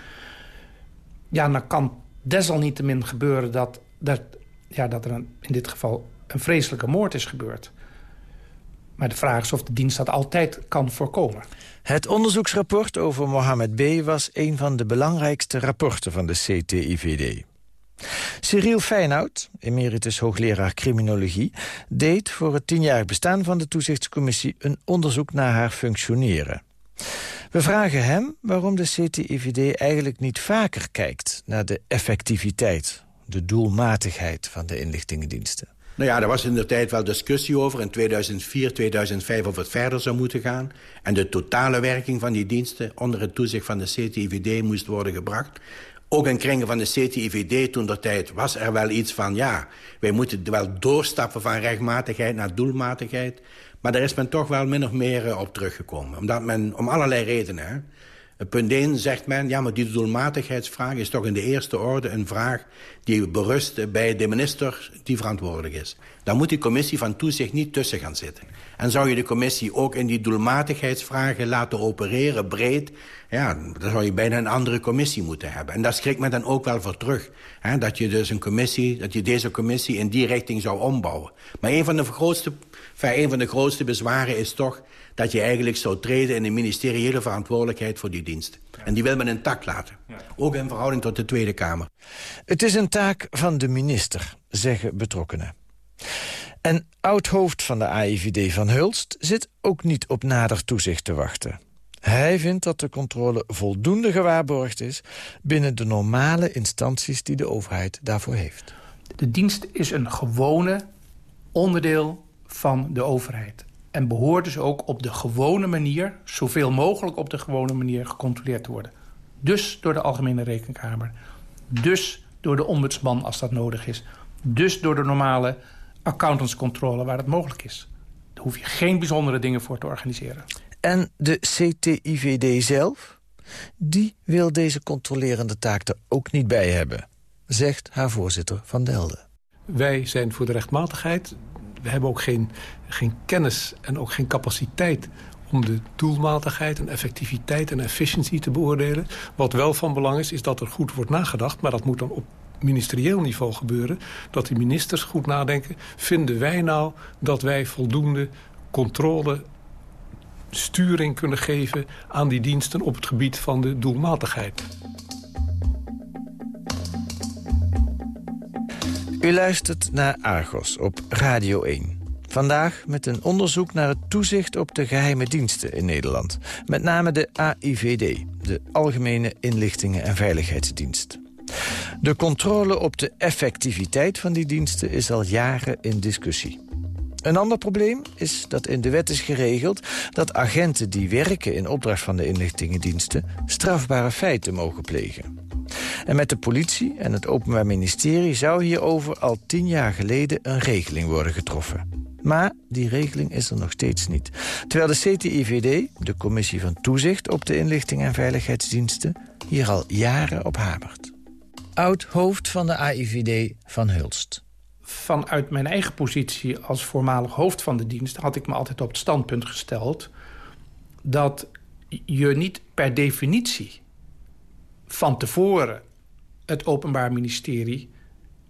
ja, dan kan desalniettemin gebeuren dat, dat, ja, dat er in dit geval een vreselijke moord is gebeurd. Maar de vraag is of de dienst dat altijd kan voorkomen. Het onderzoeksrapport over Mohammed B. was een van de belangrijkste rapporten van de CTIVD. Cyril Feyenoud, emeritus hoogleraar criminologie... deed voor het tienjarig bestaan van de toezichtscommissie... een onderzoek naar haar functioneren. We vragen hem waarom de CTIVD eigenlijk niet vaker kijkt... naar de effectiviteit, de doelmatigheid van de inlichtingendiensten. Nou ja, daar was in de tijd wel discussie over in 2004, 2005 of het verder zou moeten gaan. En de totale werking van die diensten onder het toezicht van de CTIVD moest worden gebracht. Ook in kringen van de CTIVD toen der tijd was er wel iets van... ja, wij moeten wel doorstappen van rechtmatigheid naar doelmatigheid. Maar daar is men toch wel min of meer eh, op teruggekomen. Omdat men, om allerlei redenen... Hè, Punt 1 zegt men, ja, maar die doelmatigheidsvraag is toch in de eerste orde een vraag die berust bij de minister die verantwoordelijk is. Dan moet die commissie van toezicht niet tussen gaan zitten. En zou je de commissie ook in die doelmatigheidsvragen laten opereren breed... ja, dan zou je bijna een andere commissie moeten hebben. En daar schrikt men dan ook wel voor terug. Hè, dat je dus een commissie, dat je deze commissie in die richting zou ombouwen. Maar een van de grootste, enfin, een van de grootste bezwaren is toch dat je eigenlijk zou treden in de ministeriële verantwoordelijkheid voor die dienst. En die wil men intact laten. Ook in verhouding tot de Tweede Kamer. Het is een taak van de minister, zeggen betrokkenen. En oud-hoofd van de AIVD van Hulst zit ook niet op nader toezicht te wachten. Hij vindt dat de controle voldoende gewaarborgd is... binnen de normale instanties die de overheid daarvoor heeft. De dienst is een gewone onderdeel van de overheid. En behoort dus ook op de gewone manier... zoveel mogelijk op de gewone manier gecontroleerd te worden. Dus door de Algemene Rekenkamer. Dus door de ombudsman als dat nodig is. Dus door de normale accountantscontrole waar het mogelijk is. Daar hoef je geen bijzondere dingen voor te organiseren. En de CTIVD zelf? Die wil deze controlerende taak er ook niet bij hebben, zegt haar voorzitter Van Delden. Wij zijn voor de rechtmatigheid. We hebben ook geen, geen kennis en ook geen capaciteit om de doelmatigheid en effectiviteit en efficiëntie te beoordelen. Wat wel van belang is, is dat er goed wordt nagedacht. Maar dat moet dan op ministerieel niveau gebeuren. Dat die ministers goed nadenken. Vinden wij nou dat wij voldoende controle sturing kunnen geven aan die diensten op het gebied van de doelmatigheid. U luistert naar Argos op Radio 1. Vandaag met een onderzoek naar het toezicht op de geheime diensten in Nederland. Met name de AIVD, de Algemene Inlichtingen en Veiligheidsdienst. De controle op de effectiviteit van die diensten is al jaren in discussie. Een ander probleem is dat in de wet is geregeld... dat agenten die werken in opdracht van de inlichtingendiensten... strafbare feiten mogen plegen. En met de politie en het Openbaar Ministerie... zou hierover al tien jaar geleden een regeling worden getroffen. Maar die regeling is er nog steeds niet. Terwijl de CTIVD, de Commissie van Toezicht op de Inlichting en Veiligheidsdiensten... hier al jaren op hamert. Oud-hoofd van de AIVD van Hulst vanuit mijn eigen positie als voormalig hoofd van de dienst... had ik me altijd op het standpunt gesteld... dat je niet per definitie van tevoren het Openbaar Ministerie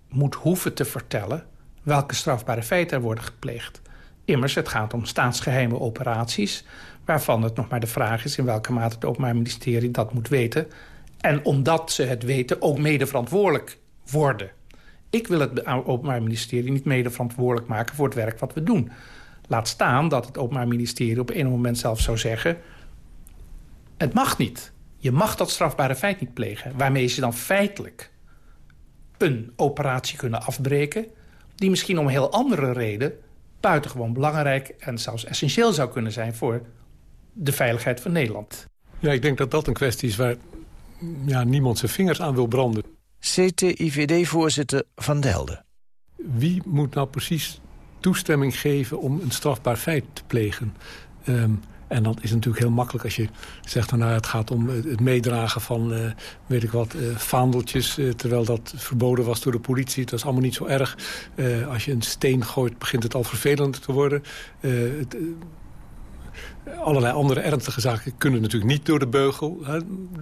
moet hoeven te vertellen... welke strafbare feiten er worden gepleegd. Immers, het gaat om staatsgeheime operaties... waarvan het nog maar de vraag is in welke mate het Openbaar Ministerie dat moet weten... en omdat ze het weten ook mede verantwoordelijk worden... Ik wil het Openbaar Ministerie niet mede verantwoordelijk maken... voor het werk wat we doen. Laat staan dat het Openbaar Ministerie op een moment zelf zou zeggen... het mag niet. Je mag dat strafbare feit niet plegen. Waarmee ze dan feitelijk een operatie kunnen afbreken... die misschien om een heel andere reden buitengewoon belangrijk... en zelfs essentieel zou kunnen zijn voor de veiligheid van Nederland. Ja, ik denk dat dat een kwestie is waar ja, niemand zijn vingers aan wil branden. CTIVD-voorzitter Van Delden. Wie moet nou precies toestemming geven om een strafbaar feit te plegen? Um, en dat is natuurlijk heel makkelijk als je zegt... nou, het gaat om het meedragen van, uh, weet ik wat, uh, vaandeltjes... Uh, terwijl dat verboden was door de politie. Dat is allemaal niet zo erg. als je een steen gooit, begint het al vervelend te worden. Het, allerlei andere ernstige zaken kunnen natuurlijk niet door de beugel. Hè.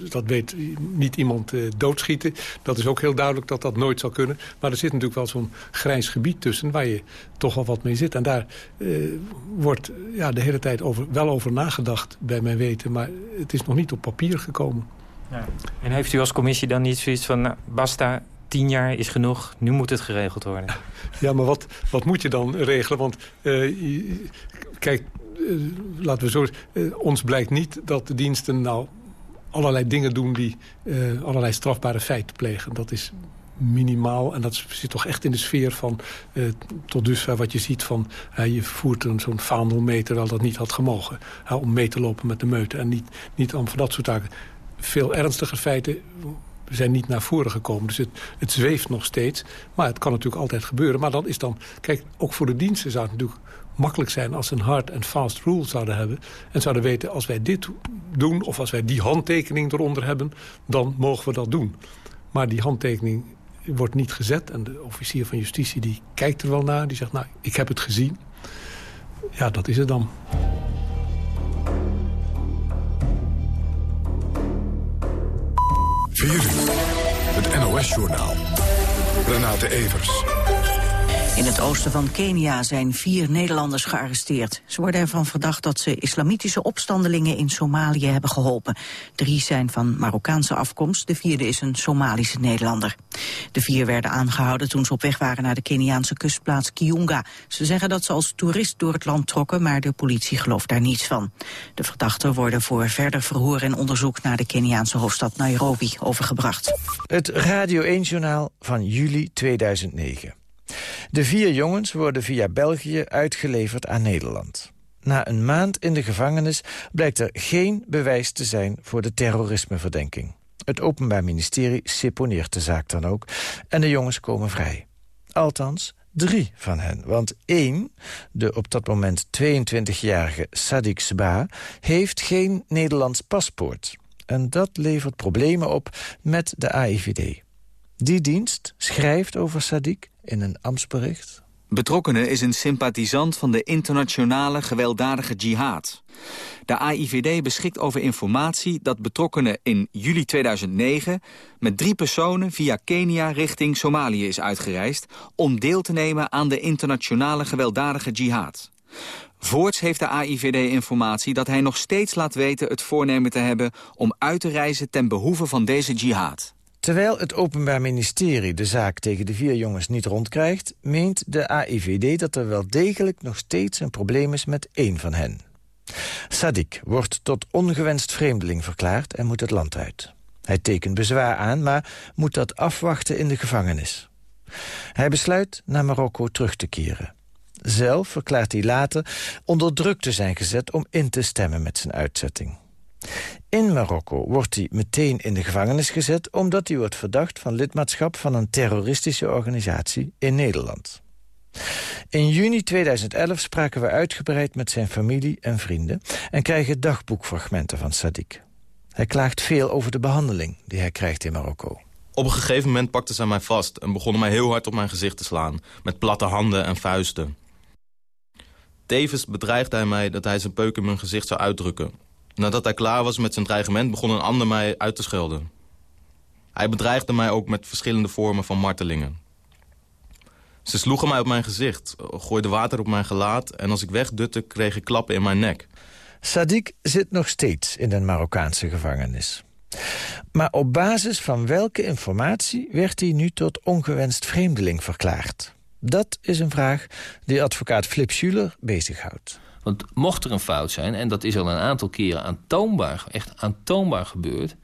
Dat weet niet iemand uh, doodschieten. Dat is ook heel duidelijk dat dat nooit zal kunnen. Maar er zit natuurlijk wel zo'n grijs gebied tussen... waar je toch wel wat mee zit. En daar uh, wordt ja, de hele tijd over, wel over nagedacht, bij mijn weten. Maar het is nog niet op papier gekomen. Ja. En heeft u als commissie dan niet zoiets van... Nou, basta, tien jaar is genoeg, nu moet het geregeld worden. Ja, maar wat, wat moet je dan regelen? Want uh, kijk, laten we zo uh, ons blijkt niet dat de diensten nou allerlei dingen doen... die allerlei strafbare feiten plegen. Dat is minimaal. En dat zit toch echt in de sfeer van tot dusver wat je ziet van... Je voert zo'n vaandel mee terwijl dat niet had gemogen. Om mee te lopen met de meute en niet, niet om voor dat soort taken. Veel ernstiger feiten zijn niet naar voren gekomen. Dus het, het zweeft nog steeds. Maar het kan natuurlijk altijd gebeuren. Maar dan is dan... Kijk, ook voor de diensten zou het natuurlijk makkelijk zijn als ze een hard en fast rule zouden hebben. En zouden weten, als wij dit doen... of als wij die handtekening eronder hebben... dan mogen we dat doen. Maar die handtekening wordt niet gezet. En de officier van justitie die kijkt er wel naar. Die zegt, nou, ik heb het gezien. Ja, dat is het dan. Vier. Het NOS-journaal. Renate Evers. In het oosten van Kenia zijn vier Nederlanders gearresteerd. Ze worden ervan verdacht dat ze islamitische opstandelingen in Somalië hebben geholpen. Drie zijn van Marokkaanse afkomst, de vierde is een Somalische Nederlander. De vier werden aangehouden toen ze op weg waren naar de Keniaanse kustplaats Kiunga. Ze zeggen dat ze als toerist door het land trokken, maar de politie gelooft daar niets van. De verdachten worden voor verder verhoor en onderzoek naar de Keniaanse hoofdstad Nairobi overgebracht. Het Radio 1-journaal van juli 2009. De vier jongens worden via België uitgeleverd aan Nederland. Na een maand in de gevangenis blijkt er geen bewijs te zijn voor de terrorismeverdenking. Het Openbaar Ministerie seponeert de zaak dan ook en de jongens komen vrij. Althans, drie van hen. Want één, de op dat moment 22-jarige Sadiq Sba... heeft geen Nederlands paspoort. En dat levert problemen op met de AIVD. Die dienst schrijft over Sadiq in een ambtsbericht. Betrokkenen is een sympathisant van de internationale gewelddadige jihad. De AIVD beschikt over informatie dat betrokkenen in juli 2009... met drie personen via Kenia richting Somalië is uitgereisd... om deel te nemen aan de internationale gewelddadige jihad. Voorts heeft de AIVD informatie dat hij nog steeds laat weten het voornemen te hebben... om uit te reizen ten behoeve van deze jihad. Terwijl het Openbaar Ministerie de zaak tegen de vier jongens niet rondkrijgt... meent de AIVD dat er wel degelijk nog steeds een probleem is met één van hen. Sadik wordt tot ongewenst vreemdeling verklaard en moet het land uit. Hij tekent bezwaar aan, maar moet dat afwachten in de gevangenis. Hij besluit naar Marokko terug te keren. Zelf verklaart hij later onder druk te zijn gezet om in te stemmen met zijn uitzetting. In Marokko wordt hij meteen in de gevangenis gezet... omdat hij wordt verdacht van lidmaatschap van een terroristische organisatie in Nederland. In juni 2011 spraken we uitgebreid met zijn familie en vrienden... en krijgen dagboekfragmenten van Sadiq. Hij klaagt veel over de behandeling die hij krijgt in Marokko. Op een gegeven moment pakten zij mij vast... en begonnen mij heel hard op mijn gezicht te slaan... met platte handen en vuisten. Tevens bedreigde hij mij dat hij zijn peuk in mijn gezicht zou uitdrukken... Nadat hij klaar was met zijn dreigement begon een ander mij uit te schelden. Hij bedreigde mij ook met verschillende vormen van martelingen. Ze sloegen mij op mijn gezicht, gooiden water op mijn gelaat... en als ik wegdutte kreeg ik klappen in mijn nek. Sadiq zit nog steeds in de Marokkaanse gevangenis. Maar op basis van welke informatie werd hij nu tot ongewenst vreemdeling verklaard? Dat is een vraag die advocaat Flip Schuler bezighoudt. Want mocht er een fout zijn, en dat is al een aantal keren aantoonbaar, echt aantoonbaar gebeurd...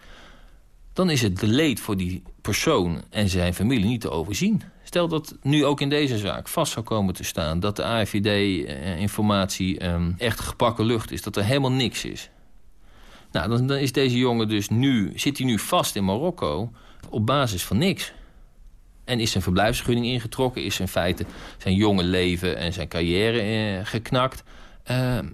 dan is het leed voor die persoon en zijn familie niet te overzien. Stel dat nu ook in deze zaak vast zou komen te staan... dat de AIVD-informatie ehm, echt gepakken lucht is, dat er helemaal niks is. Nou, dan, dan is deze jongen dus nu, zit hij nu vast in Marokko op basis van niks. En is zijn verblijfsvergunning ingetrokken, is in feite zijn jonge leven en zijn carrière eh, geknakt... Ehm,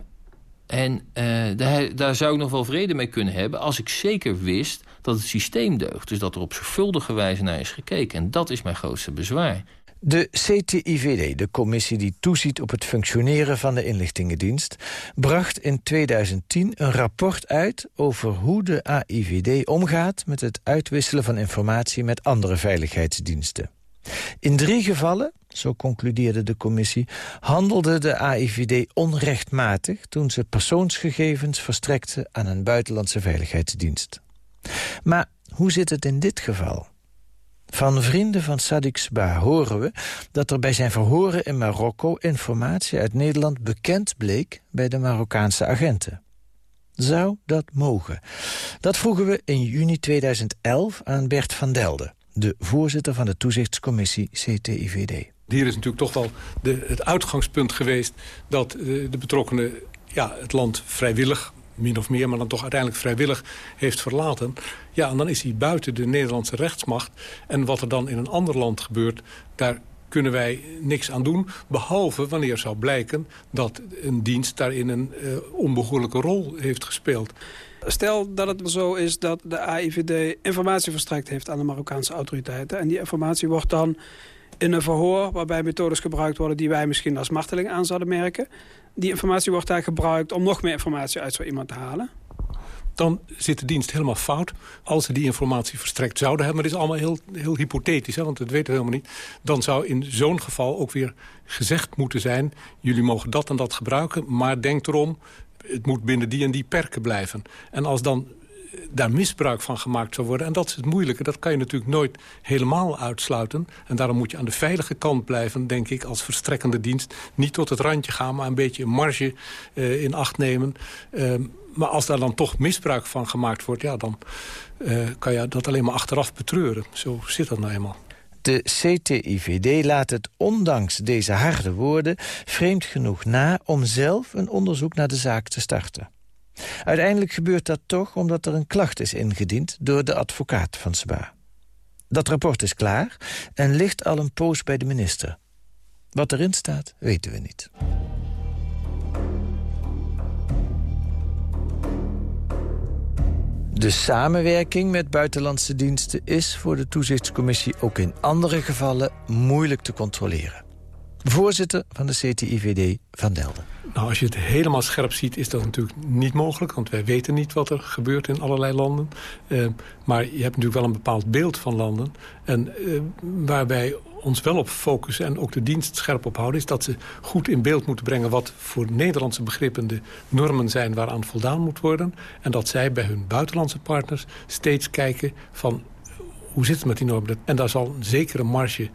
en uh, daar, daar, zou ik nog wel vrede mee kunnen hebben... als ik zeker wist dat het systeem deugt. Dus dat er op zorgvuldige wijze naar is gekeken. En dat is mijn grootste bezwaar. De CTIVD, de commissie die toeziet op het functioneren van de inlichtingendienst... bracht in 2010 een rapport uit over hoe de AIVD omgaat... met het uitwisselen van informatie met andere veiligheidsdiensten. In drie gevallen, zo concludeerde de commissie... handelde de AIVD onrechtmatig toen ze persoonsgegevens verstrekte... aan een buitenlandse veiligheidsdienst. Maar hoe zit het in dit geval? Van vrienden van Sadiq Sba horen we dat er bij zijn verhoren in Marokko... informatie uit Nederland bekend bleek bij de Marokkaanse agenten. Zou dat mogen? Dat vroegen we in juni 2011 aan Bert van Delden... de voorzitter van de toezichtscommissie CTIVD. Hier is natuurlijk toch wel de, het uitgangspunt geweest... dat de, de betrokkenen ja, het land vrijwillig min of meer, maar dan toch uiteindelijk vrijwillig heeft verlaten... ja, en dan is hij buiten de Nederlandse rechtsmacht. En wat er dan in een ander land gebeurt, daar kunnen wij niks aan doen... behalve wanneer zou blijken dat een dienst daarin een uh, onbehoorlijke rol heeft gespeeld. Stel dat het zo is dat de AIVD informatie verstrekt heeft aan de Marokkaanse autoriteiten... en die informatie wordt dan in een verhoor waarbij methodes gebruikt worden... die wij misschien als marteling aan zouden merken. Die informatie wordt daar gebruikt om nog meer informatie uit zo iemand te halen dan zit de dienst helemaal fout. Als ze die informatie verstrekt zouden hebben... maar dit is allemaal heel, heel hypothetisch, hè, want dat weten we helemaal niet... dan zou in zo'n geval ook weer gezegd moeten zijn... jullie mogen dat en dat gebruiken, maar denk erom... het moet binnen die en die perken blijven. En als dan daar misbruik van gemaakt zou worden. En dat is het moeilijke. Dat kan je natuurlijk nooit helemaal uitsluiten. En daarom moet je aan de veilige kant blijven, denk ik, als verstrekkende dienst. Niet tot het randje gaan, maar een beetje marge uh, in acht nemen. Uh, maar als daar dan toch misbruik van gemaakt wordt... ja, dan uh, kan je dat alleen maar achteraf betreuren. Zo zit dat nou eenmaal. De CTIVD laat het ondanks deze harde woorden vreemd genoeg na... om zelf een onderzoek naar de zaak te starten. Uiteindelijk gebeurt dat toch omdat er een klacht is ingediend... door de advocaat van Sba. Dat rapport is klaar en ligt al een poos bij de minister. Wat erin staat, weten we niet. De samenwerking met buitenlandse diensten is voor de toezichtscommissie ook in andere gevallen moeilijk te controleren. Voorzitter van de CTIVD Van Delden. Nou, als je het helemaal scherp ziet, is dat natuurlijk niet mogelijk. Want wij weten niet wat er gebeurt in allerlei landen. Uh, maar je hebt natuurlijk wel een bepaald beeld van landen. En uh, waar wij ons wel op focussen en ook de dienst scherp op houden... is dat ze goed in beeld moeten brengen wat voor Nederlandse begrippen... de normen zijn waaraan voldaan moet worden. En dat zij bij hun buitenlandse partners steeds kijken van... hoe zit het met die normen? En daar zal een zekere marge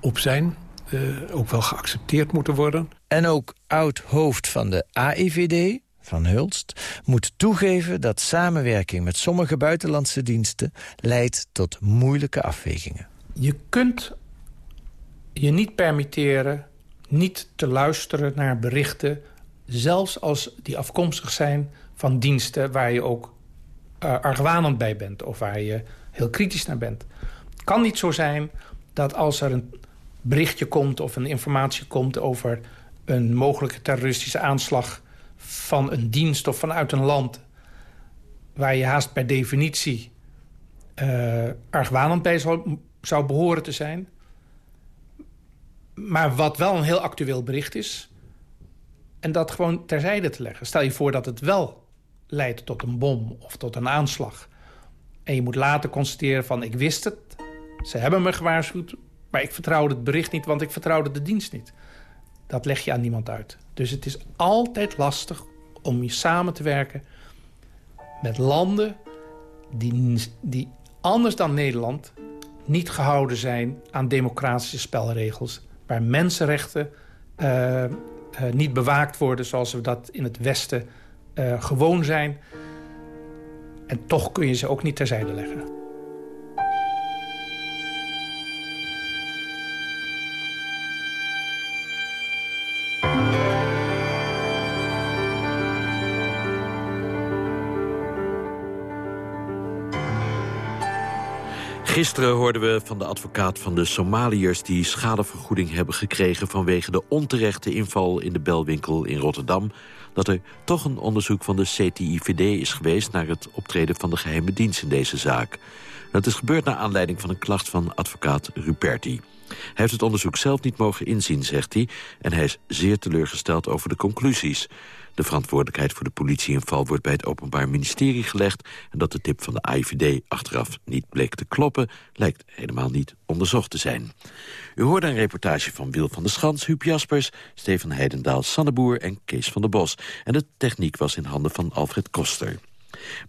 op zijn uh, ook wel geaccepteerd moeten worden. En ook oud-hoofd van de AIVD, Van Hulst, moet toegeven dat samenwerking met sommige buitenlandse diensten leidt tot moeilijke afwegingen. Je kunt je niet permitteren niet te luisteren naar berichten... zelfs als die afkomstig zijn van diensten waar je ook uh, argwanend bij bent... of waar je heel kritisch naar bent. Het kan niet zo zijn dat als er een berichtje komt of een informatie komt over een mogelijke terroristische aanslag van een dienst of vanuit een land waar je haast per definitie uh, argwanend bij zou, zou behoren te zijn. Maar wat wel een heel actueel bericht is... en dat gewoon terzijde te leggen. Stel je voor dat het wel leidt tot een bom of tot een aanslag... en je moet later constateren van ik wist het... ze hebben me gewaarschuwd, maar ik vertrouwde het bericht niet, want ik vertrouwde de dienst niet. Dat leg je aan niemand uit. Dus het is altijd lastig om je samen te werken met landen die, die anders dan Nederland niet gehouden zijn aan democratische spelregels. Waar mensenrechten uh, uh, niet bewaakt worden zoals we dat in het Westen uh, gewoon zijn. En toch kun je ze ook niet terzijde leggen. Gisteren hoorden we van de advocaat van de Somaliërs... die schadevergoeding hebben gekregen vanwege de onterechte inval in de belwinkel in Rotterdam... dat er toch een onderzoek van de CTIVD is geweest... naar het optreden van de geheime dienst in deze zaak. Dat is gebeurd naar aanleiding van een klacht van advocaat Ruperti. Hij heeft het onderzoek zelf niet mogen inzien, zegt hij... en hij is zeer teleurgesteld over de conclusies. De verantwoordelijkheid voor de politieinval wordt bij het Openbaar Ministerie gelegd... en dat de tip van de AIVD achteraf niet bleek te kloppen... lijkt helemaal niet onderzocht te zijn. U hoorde een reportage van Wil van der Schans, Huub Jaspers... Stefan Heidendaal, Sanne Boer en Kees van der Bos. En de techniek was in handen van Alfred Koster.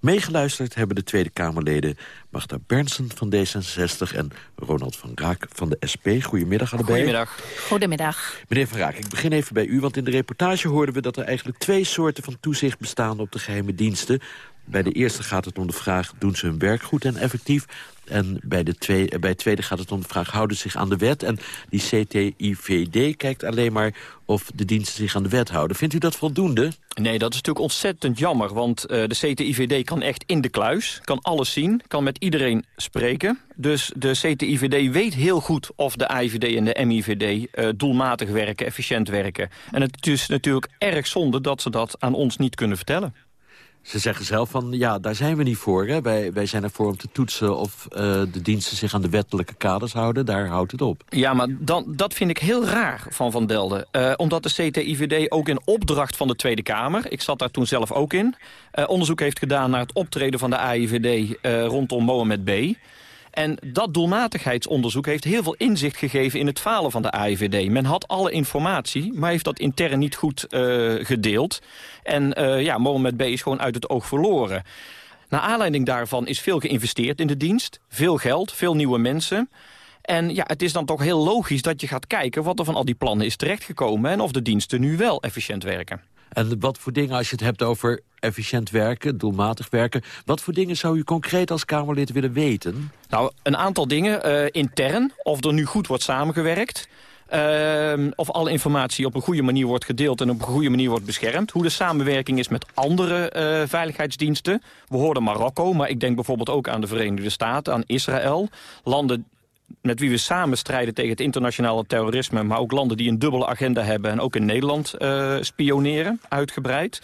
Meegeluisterd hebben de Tweede Kamerleden Magda Bernsen van D66 en Ronald van Raak van de SP. Goedemiddag allebei. Goedemiddag. Goedemiddag. Meneer van Raak, ik begin even bij u, want in de reportage hoorden we dat er eigenlijk twee soorten van toezicht bestaan op de geheime diensten. Bij de eerste gaat het om de vraag, doen ze hun werk goed en effectief? En bij, de twee, bij het tweede gaat het om de vraag, houden ze zich aan de wet? En die CTIVD kijkt alleen maar of de diensten zich aan de wet houden. Vindt u dat voldoende? Nee, dat is natuurlijk ontzettend jammer. Want uh, de CTIVD kan echt in de kluis, kan alles zien, kan met iedereen spreken. Dus de CTIVD weet heel goed of de AIVD en de MIVD uh, doelmatig werken, efficiënt werken. En het is natuurlijk erg zonde dat ze dat aan ons niet kunnen vertellen. Ze zeggen zelf van, ja, daar zijn we niet voor. Hè? Wij, wij zijn ervoor om te toetsen of uh, de diensten zich aan de wettelijke kaders houden. Daar houdt het op. Ja, maar dan, dat vind ik heel raar van Van Delden. Uh, omdat de CTIVD ook in opdracht van de Tweede Kamer... ik zat daar toen zelf ook in... Uh, onderzoek heeft gedaan naar het optreden van de AIVD rondom Mohamed B... En dat doelmatigheidsonderzoek heeft heel veel inzicht gegeven in het falen van de AIVD. Men had alle informatie, maar heeft dat intern niet goed uh, gedeeld. En uh, ja, Mohammed B is gewoon uit het oog verloren. Naar aanleiding daarvan is veel geïnvesteerd in de dienst. Veel geld, veel nieuwe mensen. En ja, het is dan toch heel logisch dat je gaat kijken wat er van al die plannen is terechtgekomen... en of de diensten nu wel efficiënt werken. En wat voor dingen, als je het hebt over efficiënt werken, doelmatig werken... wat voor dingen zou u concreet als Kamerlid willen weten? Nou, een aantal dingen. Uh, intern, of er nu goed wordt samengewerkt... Uh, of alle informatie op een goede manier wordt gedeeld en op een goede manier wordt beschermd. Hoe de samenwerking is met andere uh, veiligheidsdiensten. We hoorden Marokko, maar ik denk bijvoorbeeld ook aan de Verenigde Staten, aan Israël. Landen met wie we samen strijden tegen het internationale terrorisme... maar ook landen die een dubbele agenda hebben... en ook in Nederland uh, spioneren, uitgebreid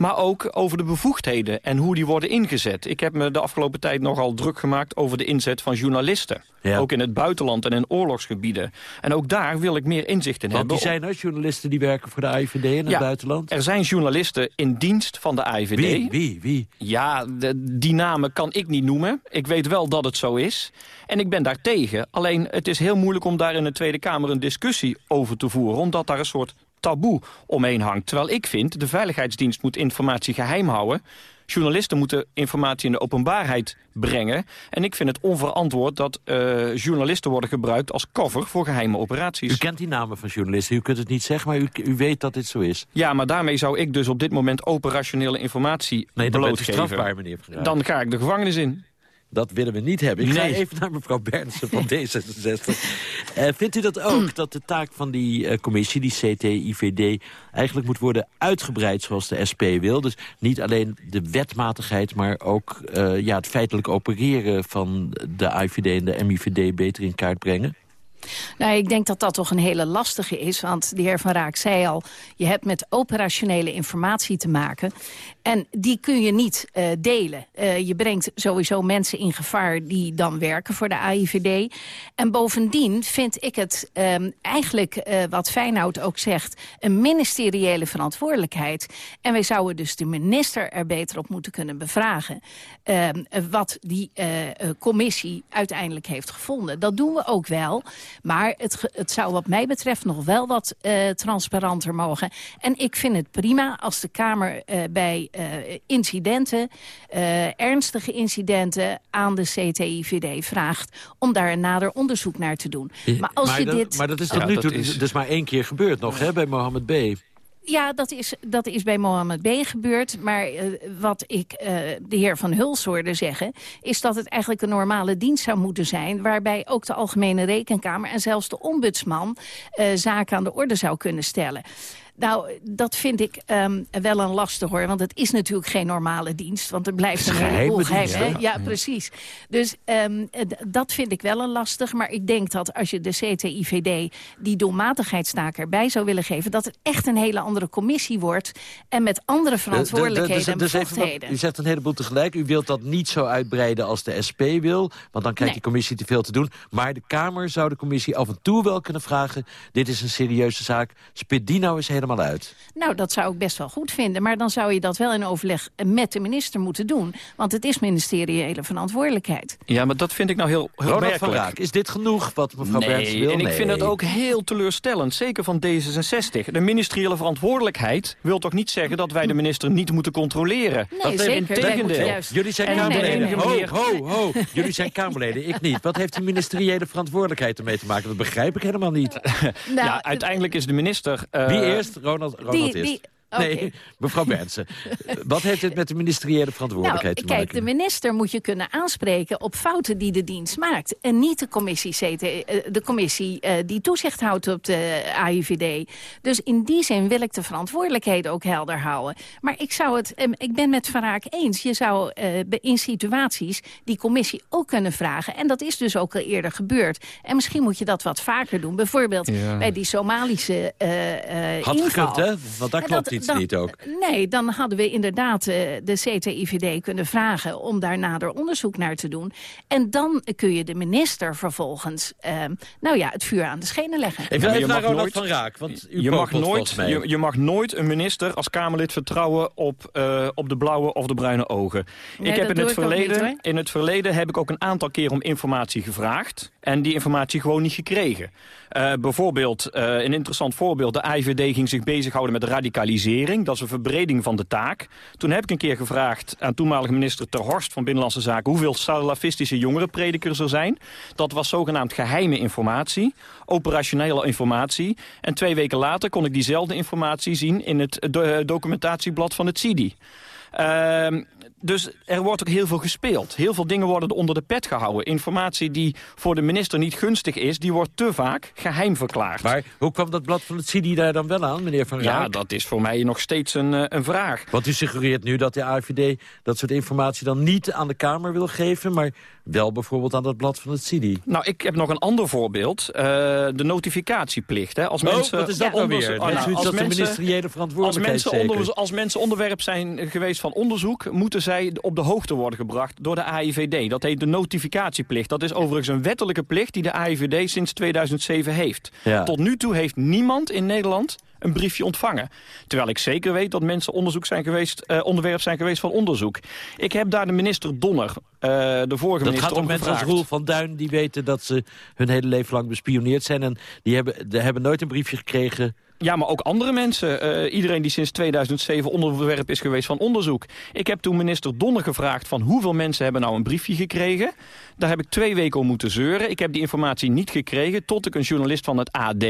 maar ook over de bevoegdheden en hoe die worden ingezet. Ik heb me de afgelopen tijd nogal druk gemaakt over de inzet van journalisten. Ja. Ook in het buitenland en in oorlogsgebieden. En ook daar wil ik meer inzicht in Want hebben. die zijn er, journalisten die werken voor de AIVD in het ja, buitenland? er zijn journalisten in dienst van de AIVD. Wie? Wie? Wie? Ja, de, die namen kan ik niet noemen. Ik weet wel dat het zo is. En ik ben daar tegen. Alleen, het is heel moeilijk om daar in de Tweede Kamer een discussie over te voeren. Omdat daar een soort taboe omheen hangt. Terwijl ik vind, de Veiligheidsdienst moet informatie geheim houden. Journalisten moeten informatie in de openbaarheid brengen. En ik vind het onverantwoord dat uh, journalisten worden gebruikt als cover voor geheime operaties. U kent die namen van journalisten, u kunt het niet zeggen, maar u, u weet dat dit zo is. Ja, maar daarmee zou ik dus op dit moment operationele informatie nee, blootgeven. Nee, strafbaar, meneer. Dan ga ik de gevangenis in. Dat willen we niet hebben. Ik nee. ga even naar mevrouw Bernsen van (laughs) D66. Uh, vindt u dat ook, dat de taak van die uh, commissie, die CTIVD... eigenlijk moet worden uitgebreid zoals de SP wil? Dus niet alleen de wetmatigheid, maar ook uh, ja, het feitelijk opereren... van de IVD en de MIVD beter in kaart brengen? Nou, ik denk dat dat toch een hele lastige is. Want de heer Van Raak zei al, je hebt met operationele informatie te maken. En die kun je niet uh, delen. Uh, je brengt sowieso mensen in gevaar die dan werken voor de AIVD. En bovendien vind ik het um, eigenlijk, uh, wat Feyenoord ook zegt... een ministeriële verantwoordelijkheid. En wij zouden dus de minister er beter op moeten kunnen bevragen... wat die commissie uiteindelijk heeft gevonden. Dat doen we ook wel... Maar het, het zou wat mij betreft nog wel wat uh, transparanter mogen. En ik vind het prima als de Kamer uh, bij uh, incidenten, ernstige incidenten... aan de CTIVD vraagt om daar een nader onderzoek naar te doen. Maar, als maar je dat, dit... maar dat is tot ja, nu toe is... dus maar één keer gebeurd nog, hè, bij Mohammed B. Ja, dat is, dat is bij Mohammed B. gebeurd. Maar uh, wat ik uh, de heer Van Huls hoorde zeggen... is dat het eigenlijk een normale dienst zou moeten zijn... waarbij ook de Algemene Rekenkamer en zelfs de ombudsman... Uh, zaken aan de orde zou kunnen stellen. Nou, dat vind ik um, wel een lastig hoor. Want het is natuurlijk geen normale dienst. Want er blijft een heleboel geheim. Hè? Ja, ja, precies. Dus um, dat vind ik wel een lastig. Maar ik denk dat als je de CTIVD die doelmatigheidstaak erbij zou willen geven... dat het echt een hele andere commissie wordt. En met andere verantwoordelijkheden de, de, de, dus, en bevoegdheden. U zegt een heleboel tegelijk. U wilt dat niet zo uitbreiden als de SP wil. Want dan krijgt nee. die commissie te veel te doen. Maar de Kamer zou de commissie af en toe wel kunnen vragen... dit is een serieuze zaak. Spit die nou eens helemaal helemaal uit. Nou, dat zou ik best wel goed vinden. Maar dan zou je dat wel in overleg met de minister moeten doen. Want het is ministeriële verantwoordelijkheid. Ja, maar dat vind ik nou heel, heel Ronald van. Raak, is dit genoeg wat mevrouw nee, wil? en ik Nee. vind het ook heel teleurstellend, zeker van D66. De ministeriële verantwoordelijkheid wil toch niet zeggen... dat wij de minister niet moeten controleren? Nee, even, zeker. Integendeel. juist- Jullie zijn En de Kamerleden. Ho, ho, ho. Jullie zijn Kamerleden, ik niet. Wat heeft die ministeriële verantwoordelijkheid ermee te maken? Dat begrijp ik helemaal niet. (laughs) Nou, ja, uiteindelijk is de minister... eh, Wie eerst? Ronald, Ronald die- die- Nee, (laughs) mevrouw Bernsen. Wat heeft dit met de ministeriële verantwoordelijkheid Nou, te kijk, maken? de minister moet je kunnen aanspreken op fouten die de dienst maakt. En niet de commissie, CT, eh, de commissie eh, die toezicht houdt op de AIVD. Dus in die zin wil ik de verantwoordelijkheid ook helder houden. Maar ik, zou het, eh, ik ben met Van Raak eens. Je zou eh, bij- in situaties die commissie ook kunnen vragen. En dat is dus ook al eerder gebeurd. En misschien moet je dat wat vaker doen. Bijvoorbeeld Ja. bij die Somalische eh eh Had inval. gekund, hè? Want daar klopt dat- iets dan- niet ook. Nee, dan hadden we inderdaad eh, de CTIVD kunnen vragen... om daar nader onderzoek naar te doen. En dan kun je de minister vervolgens eh, nou ja, het vuur aan de schenen leggen. Even, even je naar mag Ronald nooit- van Raak, want u je mag, nooit, je, je mag nooit een minister als Kamerlid vertrouwen op, eh, op de blauwe of de bruine ogen. Nee, ik heb in het, ik ook niet, verleden, in het verleden heb ik ook een aantal keer om informatie gevraagd. En die informatie gewoon niet gekregen. Eh, bijvoorbeeld, eh, een interessant voorbeeld. De IVD ging zich bezighouden met radicalisering. Dat is een verbreding van de taak. Toen heb ik een keer gevraagd aan toenmalige minister Ter Horst van Binnenlandse Zaken... hoeveel salafistische jongerenpredikers er zijn. Dat was zogenaamd geheime informatie, operationele informatie. En twee weken later kon ik diezelfde informatie zien... in het do- documentatieblad van het CIDI. Dus er wordt ook heel veel gespeeld. Heel veel dingen worden er onder de pet gehouden. Informatie die voor de minister niet gunstig is... die wordt te vaak geheim verklaard. Maar hoe kwam dat blad van het CIDI daar dan wel aan, meneer Van Raak? Ja, dat is voor mij nog steeds een, eh, een vraag. Want u suggereert nu dat de AIVD dat soort informatie dan niet aan de Kamer wil geven... maar wel bijvoorbeeld aan dat blad van het CIDI. Nou, ik heb nog een ander voorbeeld. Eh, de notificatieplicht. Hè. Als Oh, mensen wat is dat nou onderzo- weer? Oh, nou, als de mensen- ministeriële Als verantwoordelijkheid mensen, onder- zeker. als mensen onderwerp zijn geweest van onderzoek... moeten zij op de hoogte worden gebracht door de AIVD. Dat heet de notificatieplicht. Dat is overigens een wettelijke plicht die de AIVD sinds 2007 heeft. Ja. Tot nu toe heeft niemand in Nederland een briefje ontvangen. Terwijl ik zeker weet dat mensen onderzoek zijn geweest, eh, onderwerp zijn geweest van onderzoek. Ik heb daar de minister Donner, eh, de vorige Dat minister, gaat om mensen als. Roel van Duin... die weten dat ze hun hele leven lang bespioneerd zijn... en die hebben, die hebben nooit een briefje gekregen... Ja, maar ook andere mensen. Eh, iedereen die sinds 2007 onderwerp is geweest van onderzoek. Ik heb toen minister Donner gevraagd van hoeveel mensen hebben nou een briefje gekregen. Daar heb ik twee weken om moeten zeuren. Ik heb die informatie niet gekregen tot ik een journalist van het AD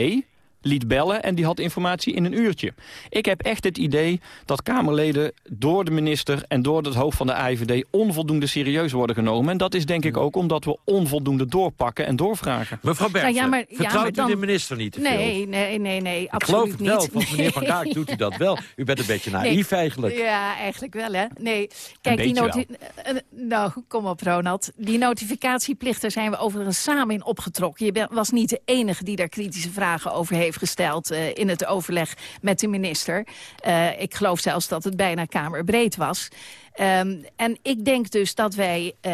liet bellen en die had informatie in een uurtje. Ik heb echt het idee dat Kamerleden door de minister en door het hoofd van de IVD onvoldoende serieus worden genomen. En dat is denk ik ook omdat we onvoldoende doorpakken en doorvragen. Mevrouw Nou ja, maar- ja, vertrouwt maar dan- u de minister niet te veel? Nee, nee, nee, nee, Ik absoluut geloof het wel, niet. want meneer Van. Raak doet u dat wel. U bent een beetje naïef eigenlijk. Ja, eigenlijk wel, hè? Nee, kijk, die noti- eh, eh, Nou, kom op, Ronald. Die notificatieplichten zijn we overigens samen in opgetrokken. Je was niet de enige die daar kritische vragen over heeft gesteld... eh, in het overleg met de minister. Eh, ik geloof zelfs dat het bijna kamerbreed was. Ehm, en ik denk dus dat, wij, eh,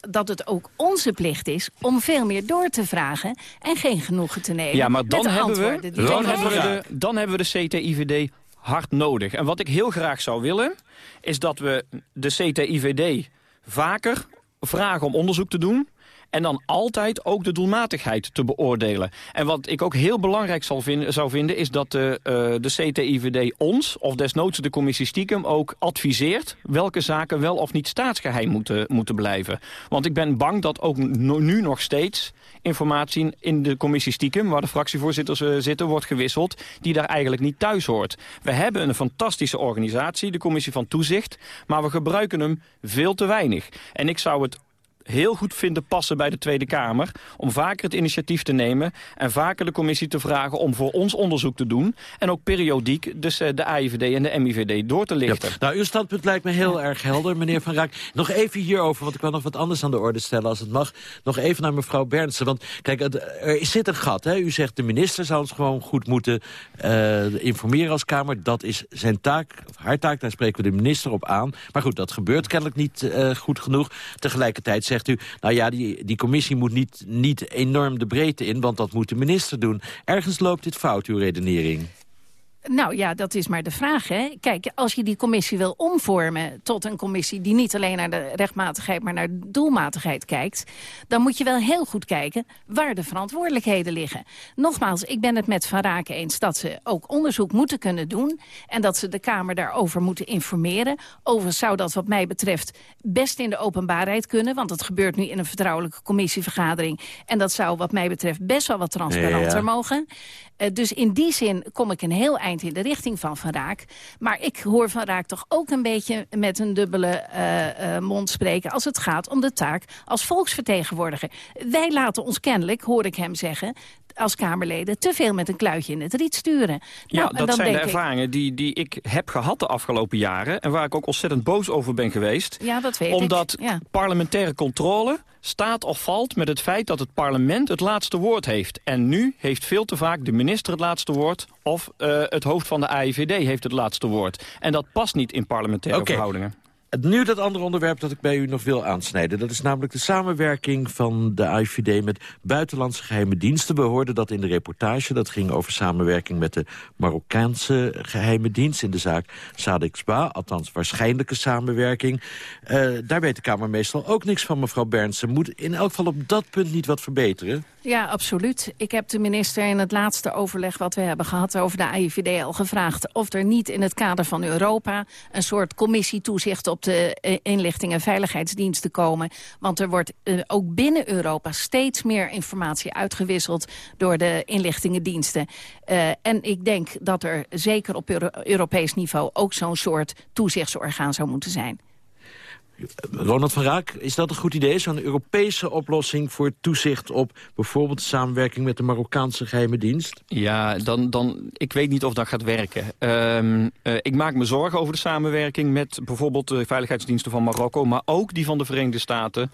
dat het ook onze plicht is om veel meer door te vragen... en geen genoegen te nemen Ja, maar dan hebben, we, dan, hebben we de, dan hebben we de CTIVD hard nodig. En wat ik heel graag zou willen, is dat we de CTIVD vaker vragen om onderzoek te doen... En dan altijd ook de doelmatigheid te beoordelen. En wat ik ook heel belangrijk zal vinden, zou vinden... is dat de, eh, de CTIVD ons, of desnoods de commissie stiekem... ook adviseert welke zaken wel of niet staatsgeheim moeten, moeten blijven. Want ik ben bang dat ook nu nog steeds informatie in de commissie stiekem... waar de fractievoorzitters eh, zitten, wordt gewisseld... die daar eigenlijk niet thuis hoort. We hebben een fantastische organisatie, de commissie van toezicht... maar we gebruiken hem veel te weinig. En ik zou het heel goed vinden passen bij de Tweede Kamer... om vaker het initiatief te nemen en vaker de commissie te vragen... om voor ons onderzoek te doen en ook periodiek dus eh, de AIVD en de MIVD door te lichten. Nou, uw standpunt lijkt me heel erg helder, meneer Van Raak. Nog even hierover, want ik wil nog wat anders aan de orde stellen als het mag. Nog even naar mevrouw Bernsen, want kijk, er zit een gat. Hè? U zegt de minister zou ons gewoon goed moeten eh, informeren als Kamer. Dat is zijn taak, of haar taak, daar spreken we de minister op aan. Maar goed, dat gebeurt kennelijk niet eh, goed genoeg. Tegelijkertijd zegt u, nou ja, die, die commissie moet niet, niet enorm de breedte in... want dat moet de minister doen. Ergens loopt dit fout, uw redenering. Nou ja, dat is maar de vraag. Hè? Kijk, als je die commissie wil omvormen tot een commissie... die niet alleen naar de rechtmatigheid, maar naar de doelmatigheid kijkt... dan moet je wel heel goed kijken waar de verantwoordelijkheden liggen. Nogmaals, ik ben het met Van Raken eens dat ze ook onderzoek moeten kunnen doen... en dat ze de Kamer daarover moeten informeren. Overigens zou dat wat mij betreft best in de openbaarheid kunnen... want het gebeurt nu in een vertrouwelijke commissievergadering... en dat zou wat mij betreft best wel wat transparanter mogen. Uh, dus in die zin kom ik een heel eind in de richting van Van Raak. Maar ik hoor Van Raak toch ook een beetje met een dubbele uh, uh, mond spreken... als het gaat om de taak als volksvertegenwoordiger. Wij laten ons kennelijk, hoor ik hem zeggen als Kamerleden te veel met een kluitje in het riet sturen. Ja, nou, dat zijn de ik... ervaringen die, die ik heb gehad de afgelopen jaren... en waar ik ook ontzettend boos over ben geweest. Ja, dat weet omdat ik. Ja. parlementaire controle staat of valt met het feit dat het parlement het laatste woord heeft. En nu heeft veel te vaak de minister het laatste woord... of uh, het hoofd van de AIVD heeft het laatste woord. En dat past niet in parlementaire okay. verhoudingen. Nu dat andere onderwerp dat ik bij u nog wil aansnijden. Dat is namelijk de samenwerking van de AIVD met buitenlandse geheime diensten. We hoorden dat in de reportage. Dat ging over samenwerking met de Marokkaanse geheime dienst... in de zaak Sadek Sba, althans waarschijnlijke samenwerking. Uh, daar weet de Kamer meestal ook niks van, mevrouw Bernsen. Moet in elk geval op dat punt niet wat verbeteren? Ja, absoluut. Ik heb de minister in het laatste overleg wat we hebben gehad over de AIVD al gevraagd... of er niet in het kader van Europa een soort commissietoezicht op de inlichting- en veiligheidsdiensten komen. Want er wordt uh, ook binnen Europa steeds meer informatie uitgewisseld door de inlichtingendiensten. Uh, en ik denk dat er zeker op Euro Europees niveau ook zo'n soort toezichtsorgaan zou moeten zijn. Ronald van Raak, is dat een goed idee? Zo'n Europese oplossing voor toezicht op bijvoorbeeld samenwerking met de Marokkaanse geheime dienst? Ja, dan, dan, ik weet niet of dat gaat werken. Um, uh, ik maak me zorgen over de samenwerking met bijvoorbeeld de veiligheidsdiensten van Marokko, maar ook die van de Verenigde Staten.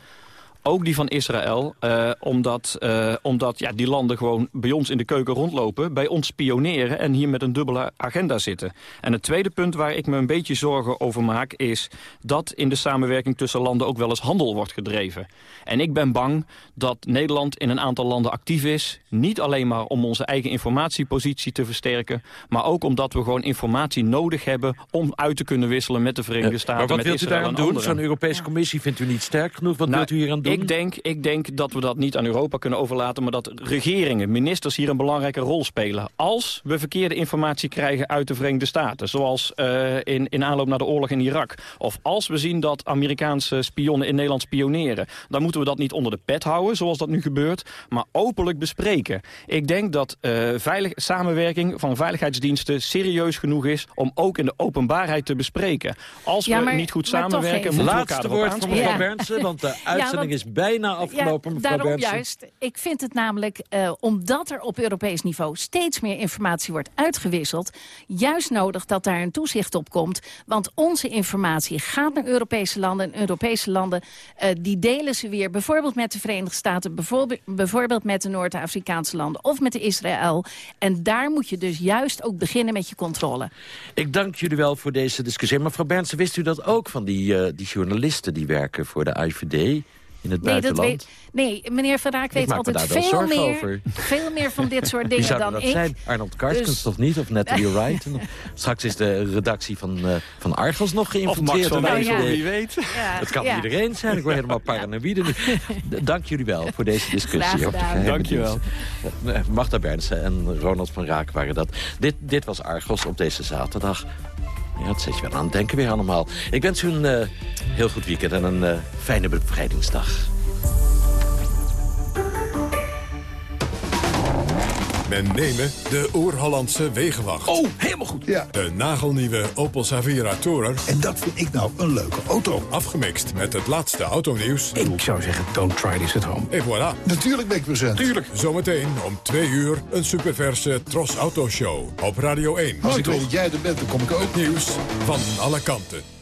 Ook die van Israël, uh, omdat, uh, omdat ja, die landen gewoon bij ons in de keuken rondlopen... bij ons spioneren en hier met een dubbele agenda zitten. En het tweede punt waar ik me een beetje zorgen over maak... is dat in de samenwerking tussen landen ook wel eens handel wordt gedreven. En ik ben bang dat Nederland in een aantal landen actief is... niet alleen maar om onze eigen informatiepositie te versterken... maar ook omdat we gewoon informatie nodig hebben... om uit te kunnen wisselen met de Verenigde Staten, Maar wat wilt u Israël daar aan en doen? Zo'n Europese commissie vindt u niet sterk genoeg? Wat Nou, wilt u hier aan doen? Ik denk, ik denk dat we dat niet aan Europa kunnen overlaten... maar dat regeringen, ministers hier een belangrijke rol spelen. Als we verkeerde informatie krijgen uit de Verenigde Staten... zoals uh, in, in aanloop naar de oorlog in Irak... of als we zien dat Amerikaanse spionnen in Nederland spioneren... dan moeten we dat niet onder de pet houden, zoals dat nu gebeurt... maar openlijk bespreken. Ik denk dat uh, veilig, samenwerking van veiligheidsdiensten serieus genoeg is... om ook in de openbaarheid te bespreken. Als Ja, we niet goed samenwerken, moeten we Laatste elkaar erop woord van mevrouw. Bernsen, want de (laughs) Ja, uitzending want- is bijna afgelopen, ja, mevrouw daarom juist. Ik vind het namelijk, eh, omdat er op Europees niveau steeds meer informatie wordt uitgewisseld, juist nodig dat daar een toezicht op komt. Want onze informatie gaat naar Europese landen. En Europese landen eh, die delen ze weer bijvoorbeeld met de Verenigde Staten, bijvoorbeeld, bijvoorbeeld met de Noord-Afrikaanse landen of met de Israël. En daar moet je dus juist ook beginnen met je controle. Ik dank jullie wel voor deze discussie. Mevrouw Bernsen, wist u dat ook van die, eh, die journalisten die werken voor de IVD in het Nee, dat buitenland? weet, nee, meneer Van Raak weet me altijd veel meer, over. veel meer van dit soort (laughs) dingen zou dan dat ik. zijn? Arnold Karskens Dus- toch niet? Of Natalie (laughs) Wright? En Straks is de redactie van, eh, van Argos nog geïnfiltreerd. van de Wezel, IVD. wie weet. Het kan ja. iedereen zijn. Ik word helemaal (laughs) paranoïde Dank jullie wel voor deze discussie. Dank je wel. Eh, Magda Bernsen en Ronald van Raak waren dat. Dit, dit was Argos op deze zaterdag. Ja, het zet je wel aan het denken weer allemaal. Ik wens u een eh, heel goed weekend en een eh, fijne bevrijdingsdag. Men nemen de Oer-Hollandse Wegenwacht. Oh, helemaal goed. Ja. De nagelnieuwe Opel Savira Tourer. En dat vind ik nou een leuke auto. Afgemixt met het laatste autonieuws. Ik zou zeggen, don't try this at home. Et voilà. Natuurlijk ben ik present. Tuurlijk. Zometeen om twee uur een superverse Tros Auto Show op Radio 1. Als ik weet dat jij er bent, dan kom ik ook. Nieuws van alle kanten.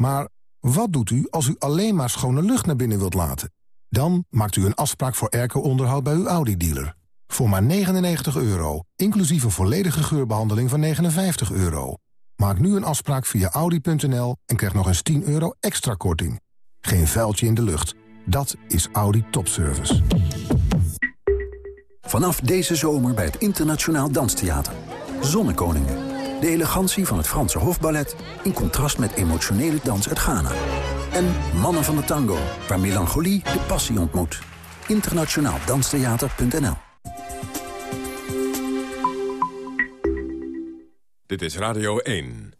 Maar wat doet u als u alleen maar schone lucht naar binnen wilt laten? Dan maakt u een afspraak voor airco-onderhoud bij uw Audi-dealer. Voor maar 99 euro, inclusief een volledige geurbehandeling van 59 euro. Maak nu een afspraak via audi.nl en krijg nog eens 10 euro extra korting. Geen vuiltje in de lucht. Dat is Audi Topservice. Vanaf deze zomer bij het Internationaal Danstheater. Zonnekoningen. De elegantie van het Franse hofballet... in contrast met emotionele dans uit Ghana. En Mannen van de Tango, waar melancholie de passie ontmoet. Internationaaldanstheater.nl Dit is Radio 1.